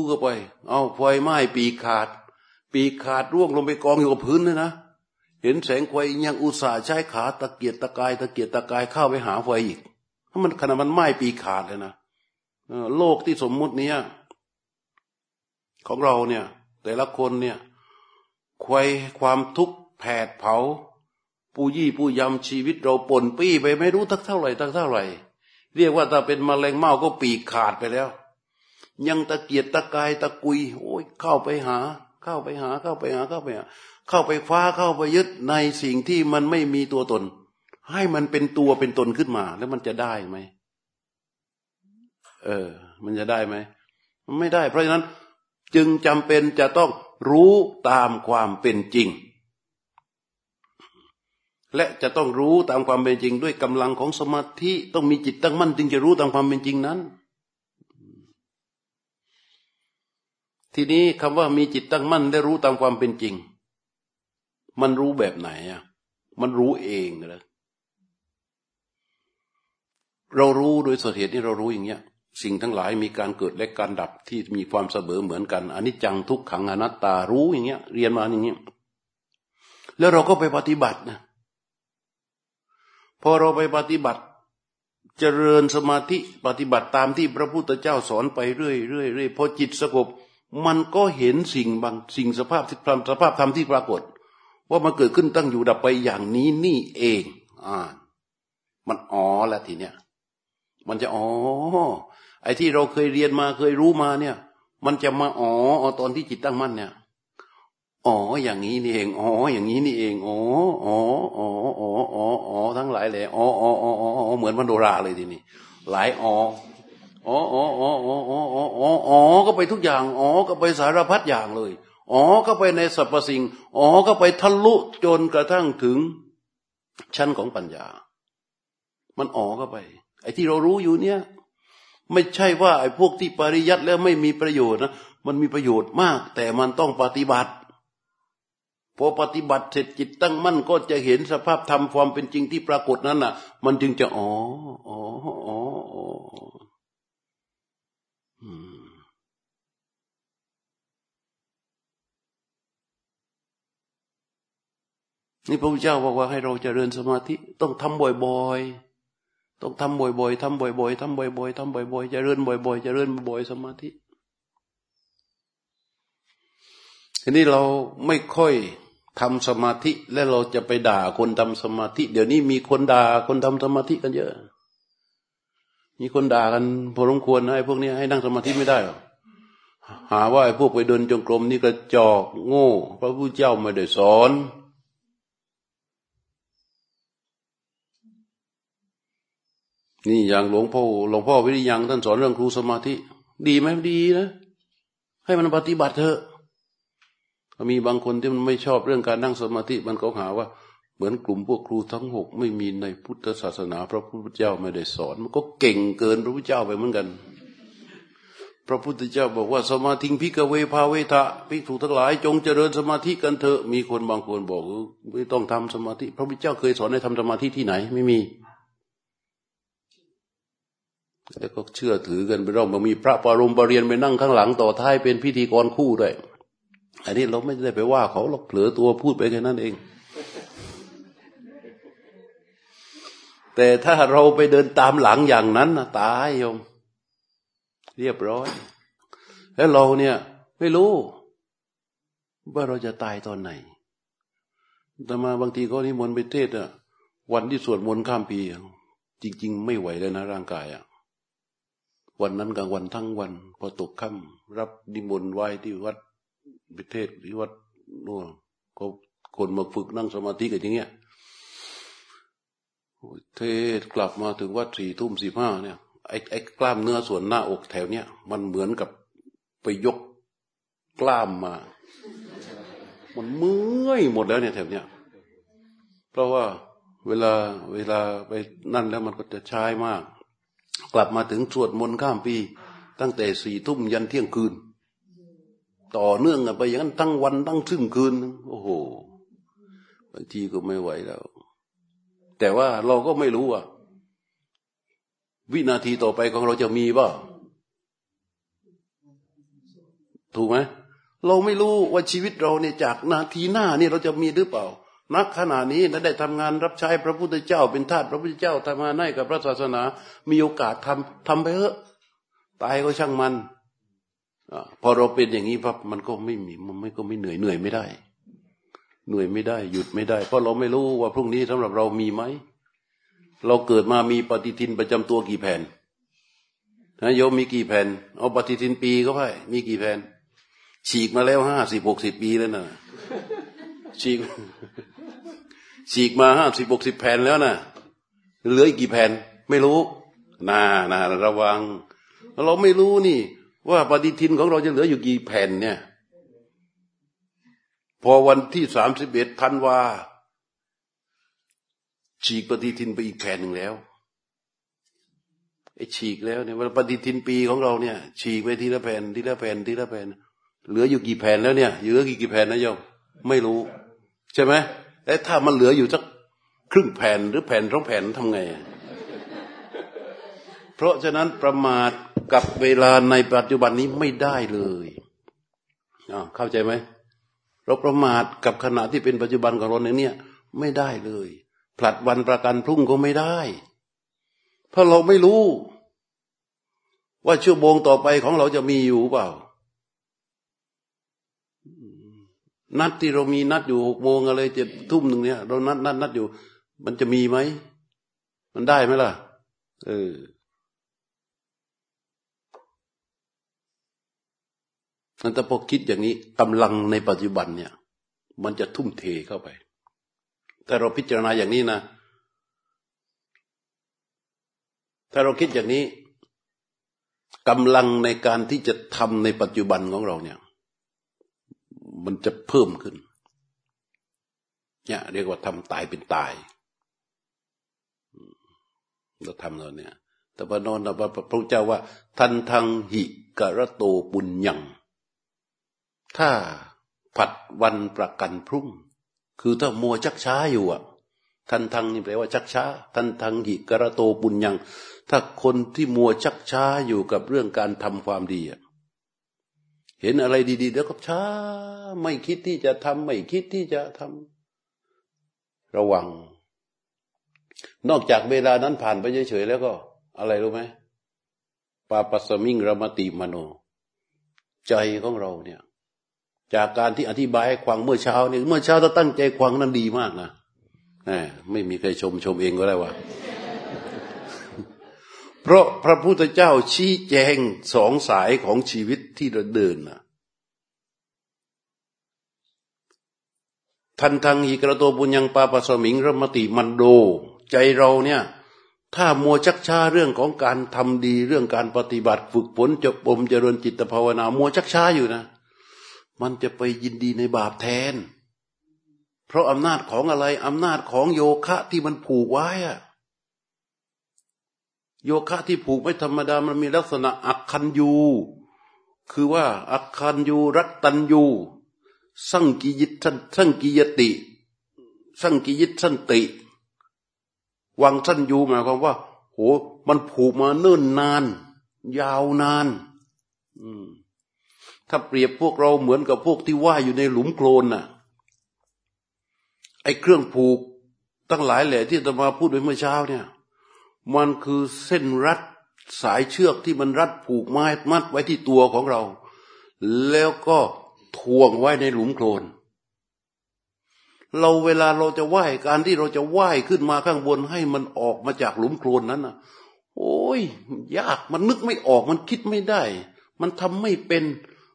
ก็ไป เอาไฟไหม้ปีขาด ปีขาดร่วงลงไปกองอยู่กับพื้นเลยนะ เห็นแสงไฟยังอุตส่าห์ใช้ขาตะเกียกตะกายตะเกียกตะกายเข้าไปหาไฟอีกถ้ามันขนาดมันไหม้ปีขาดเลยนะโลกที่สมมุติเนี้ยของเราเนี่ย แต่ละคนเนี่ยควายความทุกข์แผดเผา ปูยี่ปูยำชีวิตเราปนปี้ไปไม่รู้ทักเท่าไหร่ทักเท่าไหร่ เรียกว่าถ้าเป็นมะเร็งเมาก็ปีกขาดไปแล้ว ยังตะเกียดตะกายตะกุย โอ้ยเข้าไปหา เข้าไปหาเข้าไปหาเข้าไปหาเข้าไปคว้าเข้าไปยึดในสิ่งที่มันไม่มีตัวตน ให้มันเป็นตัวเป็นตนขึ้นมา แล้วมันจะได้ไหมเออ มันจะได้ไหมมันไม่ได้ เพราะฉะนั้นจึงจำเป็นจะต้องรู้ตามความเป็นจริง และจะต้องรู้ตามความเป็นจริง ด้วยกำลังของสมาธิต้องมีจิตตั้งมั่นจึงจะรู้ตามความเป็นจริงนั้น ทีนี้คำว่ามีจิตตั้งมั่นได้รู้ตามความเป็นจริง มันรู้แบบไหนอะมันรู้เองนะเรารู้โดยสเหตุที่เรารู้อย่างเงี้ย สิ่งทั้งหลายมีการเกิดและการดับที่มีความเสมอเหมือนกันอนิจจังทุกขังอนัตตารู้อย่างเงี้ย เรียนมาอย่างเงี้ยแล้วเราก็ไปปฏิบัตินะ พอเราไปปฏิบัติเจริญสมาธิปฏิบัติตามที่พระพุทธเจ้าสอนไปเรื่อยเรื่อยเรื่อยพอจิตสงบมันก็เห็นสิ่งบางสิ่งสภาพที่สภาพธรรมที่ปรากฏ ว่ามันเกิดขึ้นตั้งอยู่ดับไปอย่างนี้นี่เองอ่ามันอ๋อแล้วทีเนี้ยมันจะอ๋อไอ้ที่เราเคยเรียนมาเคยรู้มาเนี่ย มันจะมาอ๋อตอนที่จิตตั้งมั่นเนี่ย อ๋ออย่างนี้นี่เองอ๋ออย่างนี้นี่เองอ๋ออ๋ออ๋ออ๋ออ๋ออ๋อทั้งหลายเลยอ๋ออ๋ออ๋ออ๋อเหมือนพันโดราเลยทีนี้หลายอ๋ออ๋ออ๋ออ๋ออ๋ออ๋ออ๋ออ๋อก็ไปทุกอย่างอ๋อก็ไปสารพัดอย่างเลยอ๋อก็ไปในสรรพสิ่งอ๋อก็ไปทะลุจนกระทั่งถึง ชั้นของปัญญา มันอ๋อก็ไป ไอ้ที่เรารู้อยู่เนี่ย ไม่ใช่ว่าไอ้พวกที่ปริยัติแล้วไม่มีประโยชน์นะมันมีประโยชน์มาก แต่มันต้องปฏิบัติ พอปฏิบัติเสร็จจิตตั้งมั่นก็จะเห็นสภาพธรรมความเป็นจริงที่ปรากฏนั้นน่ะ มันจึงจะอ๋ออ๋ออ๋อนี่พระพุทธเจ้าบอกว่าให้เราจเจริญสมาธิต้องทำบ่อยๆ ต้องทำบ่อยๆทำบ่อยๆทำบ่อยๆทำบ่อยๆจเจริญบ่อยๆจเจริญบ่อยๆ สมาธิ ทีนี้เราไม่ค่อย ทำสมาธิแล้วเราจะไปด่าคนทำสมาธิ เดี๋ยวนี้มีคนด่าคนทำสมาธิกันเยอะ มีคนด่ากันพอสมควรนะไอ้พวกนี้ให้นั่งสมาธิไม่ได้หรอหาว่าไอ้พวกไปเดินจงกรมนี่กระจอกโง่ พระพุทธเจ้าไม่ได้สอน นี่อย่างหลวงพ่อหลวงพ่อวิริยังท่านสอนเรื่องครูสมาธิ ดีไหมดีนะ ให้มันปฏิบัติเถอะ มีบางคนที่มันไม่ชอบเรื่องการนั่งสมาธิมันก็หาว่า เหมือนกลุ่มพวกครูทั้งหกไม่มีในพุทธศาสนา พระพุทธเจ้าไม่ได้สอน มันก็เก่งเกินพระพุทธเจ้าไปเหมือนกัน พระพุทธเจ้าบอกว่าสมาธิพิกเวภาเวทะพิกถูทั้งหลาย จงเจริญสมาธิกันเถอะมีคนบางคนบอกไม่ต้องทำสมาธิ พระพุทธเจ้าเคยสอนให้ทำสมาธิที่ไหน ไม่มีแล้วก็เชื่อถือกันไปเรามีพระปรมปรเรียนไปนั่งข้างหลังต่อท้ายเป็นพิธีกรคู่ด้วย อันนี้เราไม่ได้ไปว่าเขาเราเผลอตัวพูดไปแค่นั้นเอง แต่ถ้าเราไปเดินตามหลังอย่างนั้นนะตายโยม เรียบร้อย แล้วเราเนี่ย ไม่รู้ ว่าเราจะตายตอนไหนแต่มาบางทีก็นิมนต์ไปเทศอะวันที่สวดมนต์ข้ามปีจริง ๆ ไม่ไหวเลยนะร่างกายอะวันนั้นกลางวันทั้งวัน พอตกค่ำรับนิมนต์ไหว้ที่วัด พิเทศที่วัดนู่นก็คนมาฝึกนั่งสมาธิกันอย่างเงี้ยเทศกลับมาถึงวัดสี่ทุ่มสี่ห้าเนี่ยไอ้ไอ้กล้ามเนื้อส่วนหน้าอกแถวเนี้ยมันเหมือนกับไปยกกล้ามมา มันเมื่อยหมดแล้วเนี่ยแถวเนี้ยเพราะว่าเวลาเวลาไปนั่นแล้วมันก็จะใช้มาก กลับมาถึงสวดมนต์ข้ามปี ตั้งแต่สี่ทุ่มยันเที่ยงคืน ต่อเนื่องกันไปอย่างนั้นทั้งวันทั้งซึ่งคืน โอ้โหบางทีก็ไม่ไหวแล้ว แต่ว่าเราก็ไม่รู้ว่าวินาทีต่อไปของเราจะมีบ่าถูกไหมเราไม่รู้ว่าชีวิตเราเนี่ยจากนาทีหน้านี่เราจะมีหรือเปล่า นักขณะนี้นะได้ทำงานรับใช้พระพุทธเจ้า เป็นทาสพระพุทธเจ้าทำงานให้กับพระศาสนา มีโอกาสทำทำไปเถอะ ตายก็ช่างมัน พอเราเป็นอย่างนี้ปั๊บมันก็ไม่มีมันไม่ก็ไม่เหนื่อยเหนื่อยไม่ได้ เหนื่อยไม่ได้ หยุดไม่ได้ เพราะเราไม่รู้ว่าพรุ่งนี้สำหรับเรามีไหมเราเกิดมามีปฏิทินประจำตัวกี่แผ่นนะโยมมีกี่แผ่น เอาปฏิทินปีก็ไปมีกี่แผ่น ฉีกมาแล้วห้าสิบหกสิบปีแล้วนะฉีก ฉีกมาห้าสิบหกสิบแผ่นแล้วนะเหลืออีกกี่แผ่น ไม่รู้น่าน่าระวัง เราไม่รู้นี่ ว่าปฏิทินของเราจะเหลืออยู่กี่แผ่นเนี่ย พอวันที่สามสิบเอ็ดธันวาฉีกปฏิทินไปอีกแผ่นหนึ่งแล้วไอ้ฉีกแล้วเนี่ยวันปฏิทินปีของเราเนี่ย ฉีกไปทีละแผ่นทีละแผ่นทีละแผ่นเหลืออยู่กี่แผ่นแล้วเนี่ยเหลือกี่กี่แผ่นนะโยมไม่รู้ ใช่ไหมแต่ถ้ามันเหลืออยู่สักครึ่งแผ่นหรือแผ่นสองแผ่นทำไง ราะฉะนั้นประมาทกับเวลาในปัจจุบันนี้ไม่ได้เลยเข้าใจไหมเราประมาทกับขณะที่เป็นปัจจุบันของเราเนี่ยไม่ได้เลย ผลัดวันประกันพรุ่งก็ไม่ได้ เพราะเราไม่รู้ ว่าชั่วโมงต่อไปของเราจะมีอยู่เปล่า นัดที่เรามีนัดอยู่หกโมงอะไรเจ็ดทุ่มหนึ่งเนี่ย เรานัดนัดนัดอยู่ มันจะมีไหม มันได้ไหมล่ะ เออ นั้นถ้าพอคิดอย่างนี้กำลังในปัจจุบันเนี่ย มันจะทุ่มเทเข้าไปถ้าเราพิจารณาอย่างนี้นะ ถ้าเราคิดอย่างนี้กำลังในการที่จะทำในปัจจุบันของเราเนี่ย มันจะเพิ่มขึ้น เนี่ย เรียกว่าทำตายเป็นตาย เราทำเราเนี่ย แต่พระนนท์พระพุทธเจ้าว่า ทันทังหิกระโตปุญญัง ถ้าผัดวันประกันพรุ่ง คือถ้ามัวชักช้าอยู่อะ ทันทังนี่แปลว่าชักช้า ทันทังหิกระโตปุญญัง ถ้าคนที่มัวชักช้าอยู่กับเรื่องการทำความดีอะเห็นอะไรดีๆ แล้วก็ช้า ไม่คิดที่จะทำไม่คิดที่จะทำระวัง นอกจากเวลานั้นผ่านไปเฉยๆแล้วก็ อะไรรู้ไหมปาปัสมิงรมติมโน ใจของเราเนี่ย จากการที่อธิบายให้ควังเมื่อเช้าเนี่ยเมื่อเช้าถ้าตั้งใจควังนั้นดีมากนะไม่มีใครชมชมเองก็ได้ว่า เพราะพระพุทธเจ้าชี้แจงสองสายของชีวิตที่เราเดินนะทันทังอีกระโตบุญยังปาปสมิงรมติมันโด ใจเราเนี่ย ถ้ามัวชักช้าเรื่องของการทำดีเรื่องการปฏิบัติ ฝึกฝนจะปมเจริญจิตภาวนา มัวชักช้าอยู่นะ มันจะไปยินดีในบาปแทน เพราะอำนาจของอะไรอำนาจของโยคะที่มันผูกไว้อะโยคะที่ผูกไม่ธรรมดามันมีลักษณะอักคันยูคือว่าอักคันยูรัตตันยูสังกิยิตันสังกิยติ สังกิยิตสันติ วังสันยูหมายความว่าโหมันผูกมาเนิ่นนาน ยาวนาน อืม ถ้าเปรียบพวกเราเหมือนกับพวกที่ว่าอยู่ในหลุมโคลนน่ะ ไอ้เครื่องผูกตั้งหลายแหล่ที่ตมาพูดไปเมื่อเช้าเนี่ย มันคือเส้นรัดสายเชือกที่มันรัดผูกไม้มัดไว้ที่ตัวของเรา แล้วก็ทวงไว้ในหลุมโคลน เราเวลาเราจะไหว้การที่เราจะไหว้ขึ้นมาข้างบนให้มันออกมาจากหลุมโคลนนั้นนะโอ้ยยากมันนึกไม่ออกมันคิดไม่ได้ มันทำไม่เป็น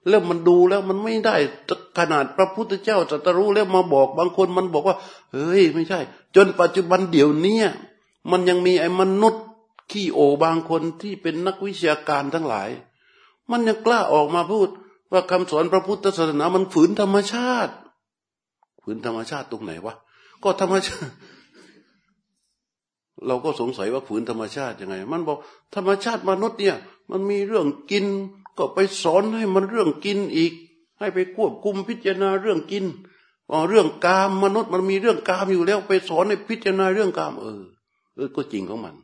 แล้วมันดูแล้วมันไม่ได้ขนาดพระพุทธเจ้าจะตรู้แล้วมาบอกบางคนมันบอกว่า เฮ้ย ไม่ใช่ จนปัจจุบันเดี๋ยวนี้มันยังมีไอ้มนุษย์ขี้โอบางคนที่เป็นนักวิชาการทั้งหลาย มันยังกล้าออกมาพูด ว่าคำสอนพระพุทธศาสนามันฝืนธรรมชาติ ฝืนธรรมชาติตรงไหนวะก็ธรรมชาติ เราก็สงสัยว่าฝืนธรรมชาติยังไง มันบอกธรรมชาติมนุษย์เนี่ย มันมีเรื่องกิน ก็ไปสอนให้มันเรื่องกินอีก ให้ไปควบคุมพิจารณาเรื่องกินเรื่องกามมนุษย์มันมีเรื่องกามอยู่แล้วไปสอนให้พิจารณาเรื่องกามเออเออก็จริงของมัน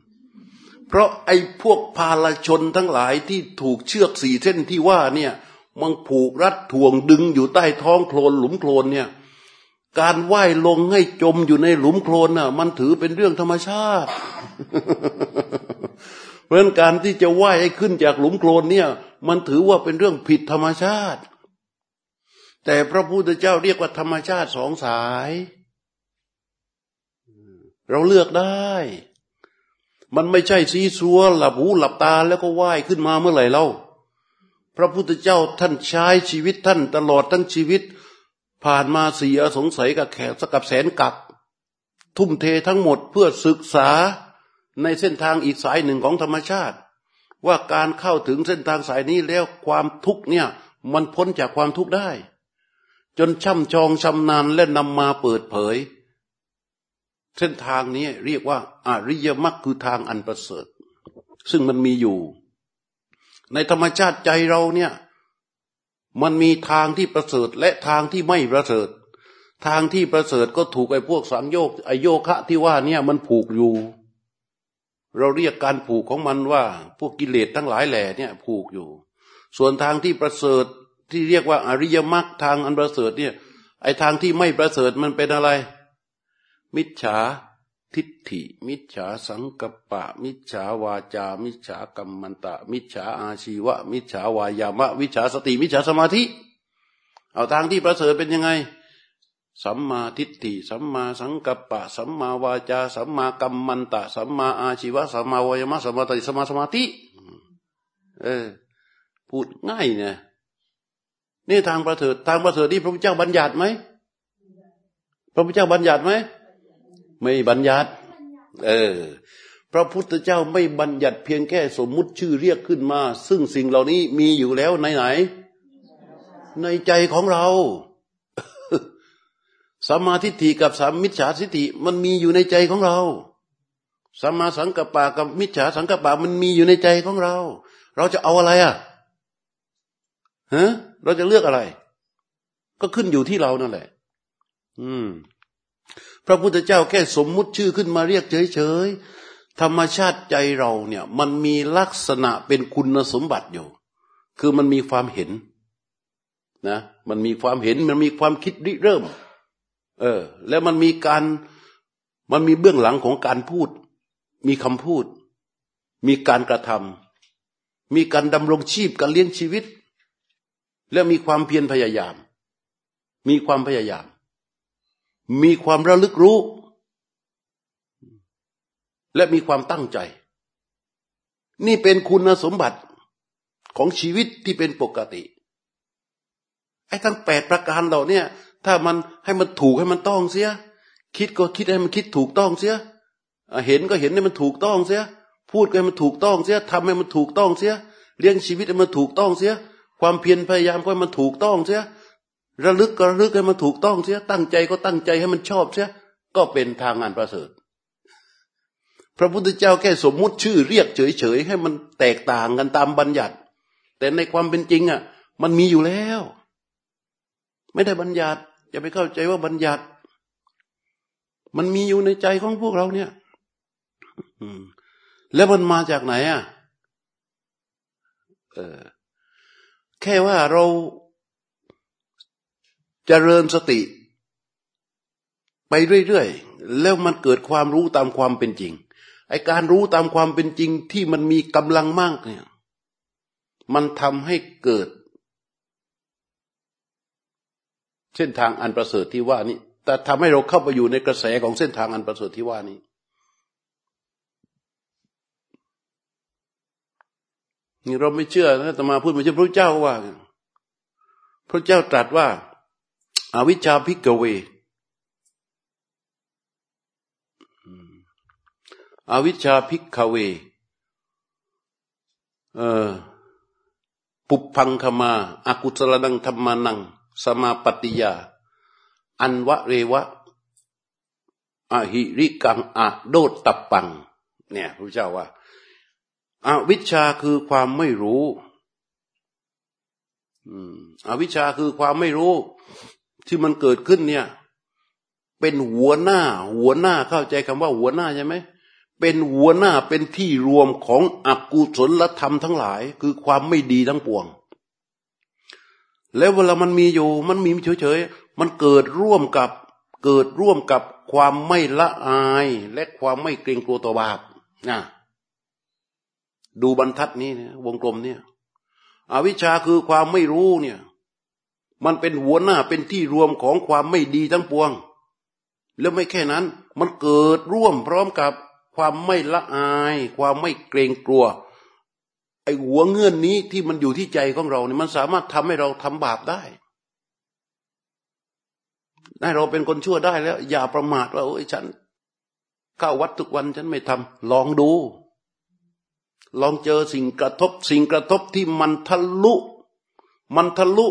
เพราะไอ้พวกพาลชนทั้งหลายที่ถูกเชือกสี่เส้นที่ว่าเนี่ยมันผูกรัดถ่วงดึงอยู่ใต้ท้องโคลนหลุมโคลนเนี่ย การว่ายลงให้จมอยู่ในหลุมโคลนน่ะ มันถือเป็นเรื่องธรรมชาติ เพราะการที่จะว่ายให้ขึ้นจากหลุมโคลนเนี่ย มันถือว่าเป็นเรื่องผิดธรรมชาติ แต่พระพุทธเจ้าเรียกว่าธรรมชาติสองสาย เราเลือกได้ มันไม่ใช่ซีซัวหลับหูหลับตาแล้วก็ว่ายขึ้นมาเมื่อไหร่เล่าพระพุทธเจ้าท่านใช้ชีวิตท่านตลอดทั้งชีวิต ผ่านมาเสียสงสัยกับแขกสกับแสนกับ ทุ่มเททั้งหมดเพื่อศึกษา ในเส้นทางอีกสายหนึ่งของธรรมชาติ ว่าการเข้าถึงเส้นทางสายนี้แล้วความทุกเนี่ยมันพ้นจากความทุกข์ได้ จนช่ำชองชำนาญและนำมาเปิดเผย เส้นทางนี้เรียกว่าอาริยมรรคคือทางอันประเสริฐ ซึ่งมันมีอยู่ ในธรรมชาติใจเราเนี่ยมันมีทางที่ประเสริฐและทางที่ไม่ประเสริฐ ทางที่ประเสริฐก็ถูกไอ้พวกสังโยกไอโยคะที่ว่าเนี่ยมันผูกอยู่ เราเรียกการผูกของมันว่า พวกกิเลสทั้งหลายแหล่เนี่ยผูกอยู่ ส่วนทางที่ประเสริฐที่เรียกว่าอริยมรรคทางอันประเสริฐเนี่ยไอทางที่ไม่ประเสริฐมันเป็นอะไร มิจฉาทิฏฐิ มิจฉาสังกปปะมิจฉาวาจา มิจฉากรรมันตะ มิจฉาอาชีวะ มิจฉาวายามะมิจฉาสติ มิจฉาสมาธิ เอาทางที่ประเสริฐเป็นยังไง สัมมาทิฏฐิสัมมาสังกัปปะ สัมมาวาจา สัมมากัมมันตะ สัมมาอาชีวะ สัมมาวายมะสัมมาติสัมมาสมาธิ เออ พูดง่ายเนี่ยนี่ทางประเสริฐทางประเสริฐที่พระพุทธเจ้าบัญญัติไหมพระพุทธเจ้าบัญญัติไหมไม่บัญญัติ เออ พระพุทธเจ้าไม่บัญญัติเพียงแค่สมมุติชื่อเรียกขึ้นมา ซึ่งสิ่งเหล่านี้มีอยู่แล้วในไหน ในใจของเรา สัมมาทิฏฐิกับสัมมิจฉาทิฏฐิมันมีอยู่ในใจของเราสัมมาสังกัปปะกับมิจฉาสังกัปปะมันมีอยู่ในใจของเรา เราจะเอาอะไรอะฮะเราจะเลือกอะไร ก็ขึ้นอยู่ที่เรานั่นแหละ อืม พระพุทธเจ้าแค่สมมุติชื่อขึ้นมาเรียกเฉยๆธรรมชาติใจเราเนี่ย มันมีลักษณะเป็นคุณสมบัติอยู่ คือมันมีความเห็น นะ มันมีความเห็นมันมีความคิดริเริ่ม เออ แล้วมันมีการมันมีเบื้องหลังของการพูด มีคำพูด มีการกระทำมีการดำรงชีพการเลี้ยงชีวิต และมีความเพียรพยายาม มีความพยายาม มีความระลึกรู้ และมีความตั้งใจ นี่เป็นคุณสมบัติของชีวิตที่เป็นปกติไอ้ทั้งแปดประการเหล่านี้ ถ้ามันให้มันถูกให้มันต้องเสีย คิดก็คิดให้มันคิดถูกต้องเสียเห็นก็เห็นให้มันถูกต้องเสีย พูดก็ให้มันถูกต้องเสียทำให้มันถูกต้องเสียเลี้ยงชีวิตให้มันถูกต้องเสีย ความเพียรพยายามก็ให้มันถูกต้องเสีย ระลึกก็ระลึกให้มันถูกต้องเสีย ตั้งใจก็ตั้งใจให้มันชอบเสีย ก็เป็นทางงานประเสริฐ พระพุทธเจ้าแค่สมมุติชื่อเรียกเฉยๆให้มันแตกต่างกันตามบัญญัติ แต่ในความเป็นจริงอะ มันมีอยู่แล้ว ไม่ได้บัญญัติ อย่าไปเข้าใจว่าบัญญัติ มันมีอยู่ในใจของพวกเราเนี่ยแล้วมันมาจากไหนอะเออแค่ว่าเราจเจริญสติ ไปเรื่อยๆ แล้วมันเกิดความรู้ตามความเป็นจริง ไอการรู้ตามความเป็นจริงที่มันมีกำลังมากเนี่ย มันทำให้เกิด เส้นทางอันประเสริฐที่ว่านี้ แต่ทำให้เราเข้าไปอยู่ในกระแสของเส้นทางอันประเสริฐที่ว่านี้ นี่เราไม่เชื่อนะแต่มาพูดไม่ใช่พระเจ้าว่า พระเจ้าตรัสว่าอาวิชชาพิกเวอวิชชาพิกเว ปุพังคมาอากุศลนังธรรมานัง สมาปฏิยา อันวะเรวะอหิริกังอะโดตตปัง เนี่ยพระเจ้าว่าอวิชชาคือความไม่รู้อวิชชาคือความไม่รู้ ที่มันเกิดขึ้นเนี่ย เป็นหัวหน้า หัวหน้าเข้าใจคำว่าหัวหน้าใช่ไหมเป็นหัวหน้าเป็นที่รวมของอกุศลธรรมทั้งหลาย คือความไม่ดีทั้งปวง แล้วเวลามันมีอยู่ มันมีเฉยๆมันเกิดร่วมกับเกิดร่วมกับความไม่ละอายและความไม่เกรงกลัวต่อบาปนะดูบรรทัดนี้นวงกลมเนี่ย อวิชชาคือความไม่รู้เนี่ย มันเป็นหัวหน้าเป็นที่รวมของความไม่ดีทั้งปวง แล้วไม่แค่นั้น มันเกิดร่วมพร้อมกับความไม่ละอาย ความไม่เกรงกลัว ไอ้หัวเงื่อนนี้ที่มันอยู่ที่ใจของเราเนี่ยมันสามารถทำให้เราทำบาปได้ให้เราเป็นคนชั่วได้แล้ว อย่าประมาทว่าโอ้ยฉันเข้าวัดทุกวันฉันไม่ทำลองดู ลองเจอสิ่งกระทบ สิ่งกระทบที่มันทะลุ มันทะลุ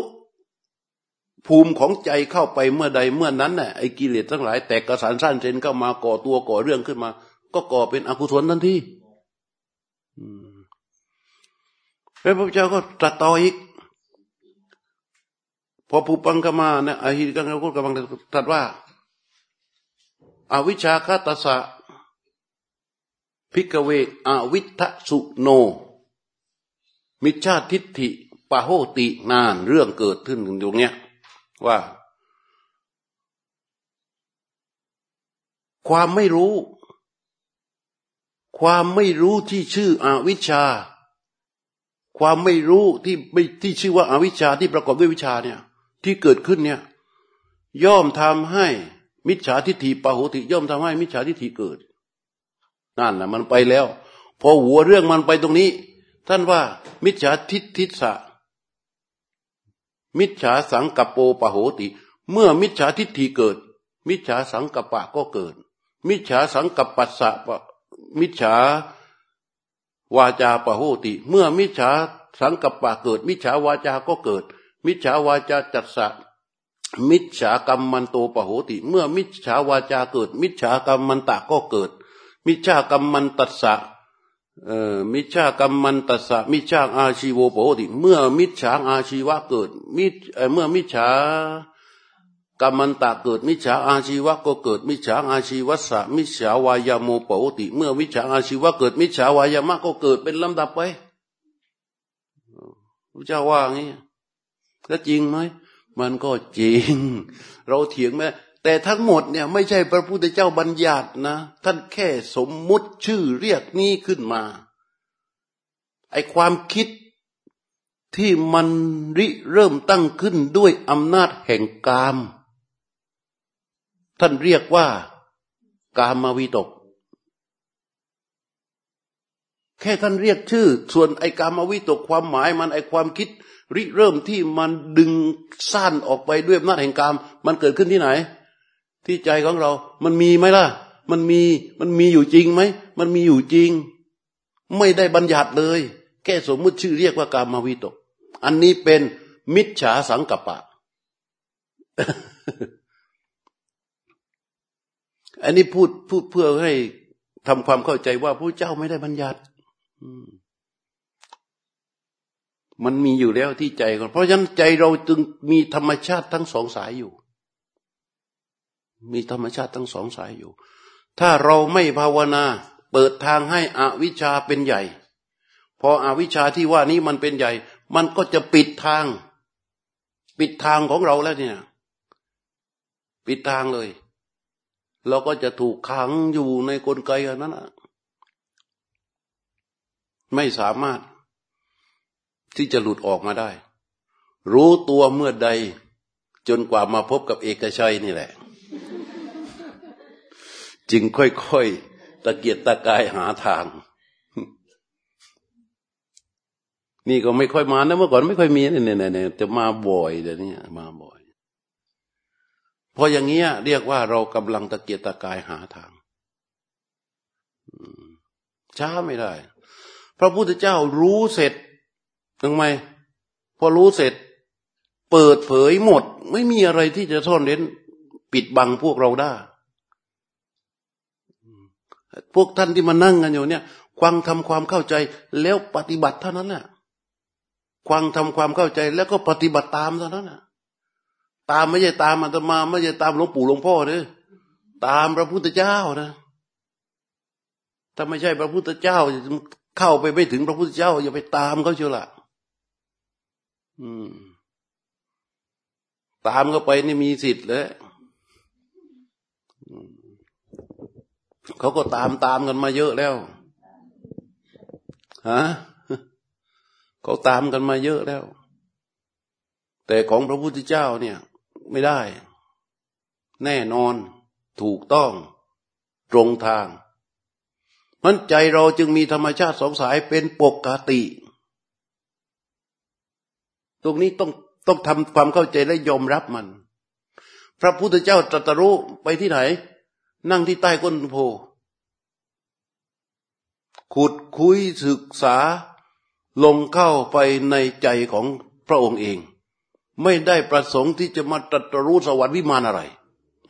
ภูมิของใจเข้าไปเมื่อใดเมื่อนั้นน่ะไอ้กิเลสทั้งหลาย แตกกระสานสั้นเซนเข้ามาก่อตัวก่อเรื่องขึ้นมา ก็ก่อเป็นอกุศลทันที แล้วพระเจ้าก็ตรัสต่ออีก พอผู้ปังกมาเนี่ยอหิกังก็กำลังตรัสว่าอาวิชาคาตสะพิกเวอวิทสุโน มิชาทิฏฐิปะโหตินานเรื่องเกิดขึ้นถึงตรงเนี้ยว่า ความไม่รู้ ความไม่รู้ที่ชื่ออวิชชา ความไม่รู้ที่ไม่ที่ชื่อว่าอาวิชชาที่ประกอบด้วยวิชาเนี่ย ที่เกิดขึ้นเนี่ย ย่อมทำให้มิจฉาทิฏฐิปะโหติย่อมทำให้มิจฉาทิฏฐิเกิด นั่นนะมันไปแล้ว พอหัวเรื่องมันไปตรงนี้ ท่านว่า มิจฉาทิฏฐิสะ มิจฉาสังกปโปปะโหติ เมื่อมิจฉาทิฏฐิเกิด มิจฉาสังกปะก็เกิด มิจฉาสังกปปัสสะมิจฉา วาจาปะโหติ เมื่อมิจฉาสังกัปปะเกิด มิจฉาวาจาก็เกิด มิจฉาวาจาจัตสะมิจฉากรรมมันโตปะโหติ เมื่อมิจฉาวาจาเกิด มิจฉากรรมมันตะก็เกิด มิชากรรมมันตัสสะเอ่อมิชากรรมมันตัสสะมิชาอาชีโวโปติ เมื่อมิจฉาอาชีวะเกิดมิเมื่อมิจฉา กรรมันตะเกิดมิจฉาอาชีวะก็เกิดมิจฉาอาชีวะสะมิจฉาวายาโมโปติ เมื่อมิจฉาอาชีวะเกิดมิจฉาวายามะก็เกิดเป็นลำดับไปพระเจ้าว่างี้ก็จริงไหมมันก็จริง เราเถียงแม้แต่ทั้งหมดเนี่ยไม่ใช่พระพุทธเจ้าบัญญัตินะ ท่านแค่สมมุติชื่อเรียกนี้ขึ้นมา ไอความคิดที่มันริเริ่มตั้งขึ้นด้วยอำนาจแห่งกาม ท่านเรียกว่า กามาวิตก แค่ท่านเรียกชื่อ ส่วนไอกามาวิตกความหมายมันไอความคิด ริเริ่มที่มันดึงสั้นออกไปด้วยอำนาจแห่งกาม มันเกิดขึ้นที่ไหน ที่ใจของเรา มันมีไหมล่ะ มันมีมันมีอยู่จริงไหมมันมีอยู่จริง ไม่ได้บัญญัติเลย แค่สมมุติชื่อเรียกว่ากามาวิตก อันนี้เป็นมิจฉาสังกัปปะ อันนี้พูดพูดเพื่อให้ทำความเข้าใจว่าพระเจ้าไม่ได้บัญญัติมันมีอยู่แล้วที่ใจของเพราะฉะนั้นใจเราจึงมีธรรมชาติทั้งสองสายอยู่ มีธรรมชาติทั้งสองสายอยู่ ถ้าเราไม่ภาวนา เปิดทางให้อวิชชาเป็นใหญ่ พออวิชชาที่ว่านี้มันเป็นใหญ่ มันก็จะปิดทาง ปิดทางของเราแล้วเนี่ย ปิดทางเลย เราก็จะถูกขังอยู่ในกลไกอันนั้นไม่สามารถที่จะหลุดออกมาได้ รู้ตัวเมื่อใด จนกว่ามาพบกับเอกชัยนี่แหละ จึงค่อยๆ ตะเกียกตะกายหาทาง นี่ก็ไม่ค่อยมานะเมื่อก่อนไม่ค่อยมีเนี่ยเนี่ยจะมาบ่อยเดี๋ยวนี้มาบ่อย พออย่างเงี้ยเรียกว่าเรากำลังตะเกียกตะกายหาทางช้าไม่ได้ พระพุทธเจ้ารู้เสร็จทำไม พอรู้เสร็จ เปิดเผยหมด ไม่มีอะไรที่จะซ่อนเร้นปิดบังพวกเราได้ พวกท่านที่มานั่งกันอยู่เนี่ยควังทำความเข้าใจแล้วปฏิบัติเท่านั้นแหละควังทำความเข้าใจแล้วก็ปฏิบัติตามเท่านั้นนะ ตามไม่ใช่ตามอาตมาไม่ใช่ตามหลวงปู่หลวงพ่อเด้อตามพระพุทธเจ้านะถ้าไม่ใช่พระพุทธเจ้าเข้าไปไม่ถึงพระพุทธเจ้า อย่าไปตามเขาเชียวละอืม ตามเขาไปนี่มีสิทธิ์เลยเขาก็ตามตามกันมาเยอะแล้วฮะเขาตามกันมาเยอะแล้ว แต่ของพระพุทธเจ้าเนี่ย ไม่ได้ แน่นอนถูกต้อง ตรงทางมันใจเราจึงมีธรรมชาติสองสายเป็นปกติ ตรงนี้ต้องต้องทำความเข้าใจและยอมรับมัน พระพุทธเจ้าตรัสรู้ไปที่ไหน นั่งที่ใต้ก้นโพขุดคุยศึกษาลงเข้าไปในใจของพระองค์เอง ไม่ได้ประสงค์ที่จะมาตรัสรู้สวรรค์วิมานอะไร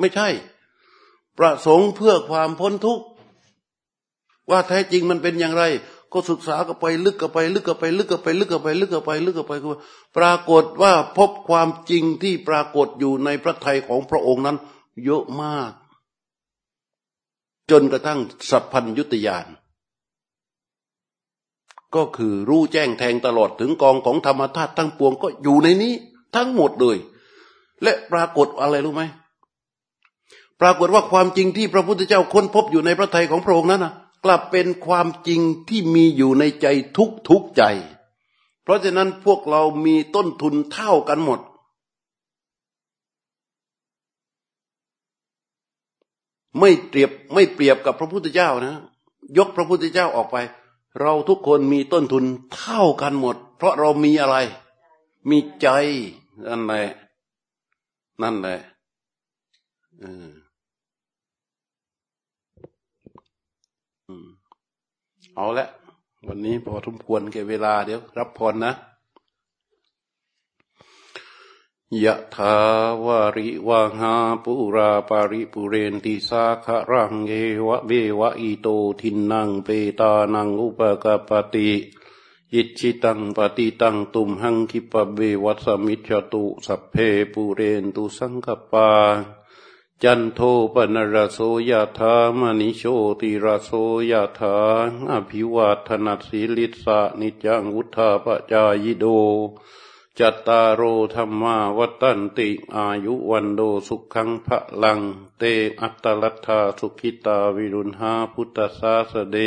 ไม่ใช่ ประสงค์เพื่อความพ้นทุกข์ว่าแท้จริงมันเป็นอย่างไร ก็ศึกษาก็ไปลึกก็ไป ลึกก็ไปลึกก็ไป ลึกก็ไป ลึกก็ไป ลึกก็ไปปรากฏว่าพบความจริงที่ปรากฏอยู่ในพระทัยของพระองค์นั้น เยอะมาก จนกระทั่งสัพพัญยุตยานก็คือรู้แจ้งแทงตลอดถึงกองของธรรมธาตุทั้งปวงก็อยู่ในนี้ ทั้งหมดเลย และปรากฏอะไรรู้ไหมปรากฏว่าความจริงที่พระพุทธเจ้าค้นพบอยู่ในพระทัยของพระองค์นั้นนะกลับเป็นความจริงที่มีอยู่ในใจทุกทุกใจ เพราะฉะนั้นพวกเรามีต้นทุนเท่ากันหมด ไม่เปรียบไม่เปรียบกับพระพุทธเจ้านะ ยกพระพุทธเจ้าออกไป เราทุกคนมีต้นทุนเท่ากันหมด เพราะเรามีอะไร มีใจ นั่นแหละนั่นแหละอืมเอาละวันนี้พอทุมควรแก่เวลาเดี๋ยว รับพรนะยะถาวาริวังหาปุราปาริปุเรนติสาคารังเยวะเบวะอิโตทินนังเปตานังอุปกปติ ยิชิตังปฏิตังตุมหังคิปเบวัสมิจตุสัพเพปุเรนตุสังกปา จันโทปนรโสยธามณิโชติรโสยธาอภิวาทนาสีลิสานิจังวุธาปจายโดจัตตารโอธรรมาวัตันติอายุวันโดสุขังพระลัง เตอัตตลัทธาสุขิตาวิรุณหาพุทธสาสเด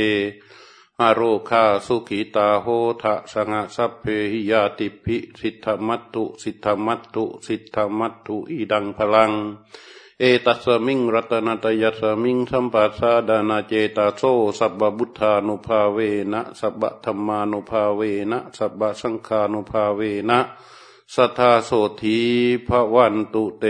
อโรคาสุขิตาโหทะสังสัพเพหิยาติภิสิทธมัตตุ สิทธมัตตุ สิทธมัตตุอีดังพลัง เอตัสมิงรัตนตยัสมิงสัมปัสสาดานาเจตาโซสัพบุทธานุภาเวนะสัพธรรมานุภาเวนะสัพสังฆานุภาเวนะสัทธาโสธีพระวันตุเต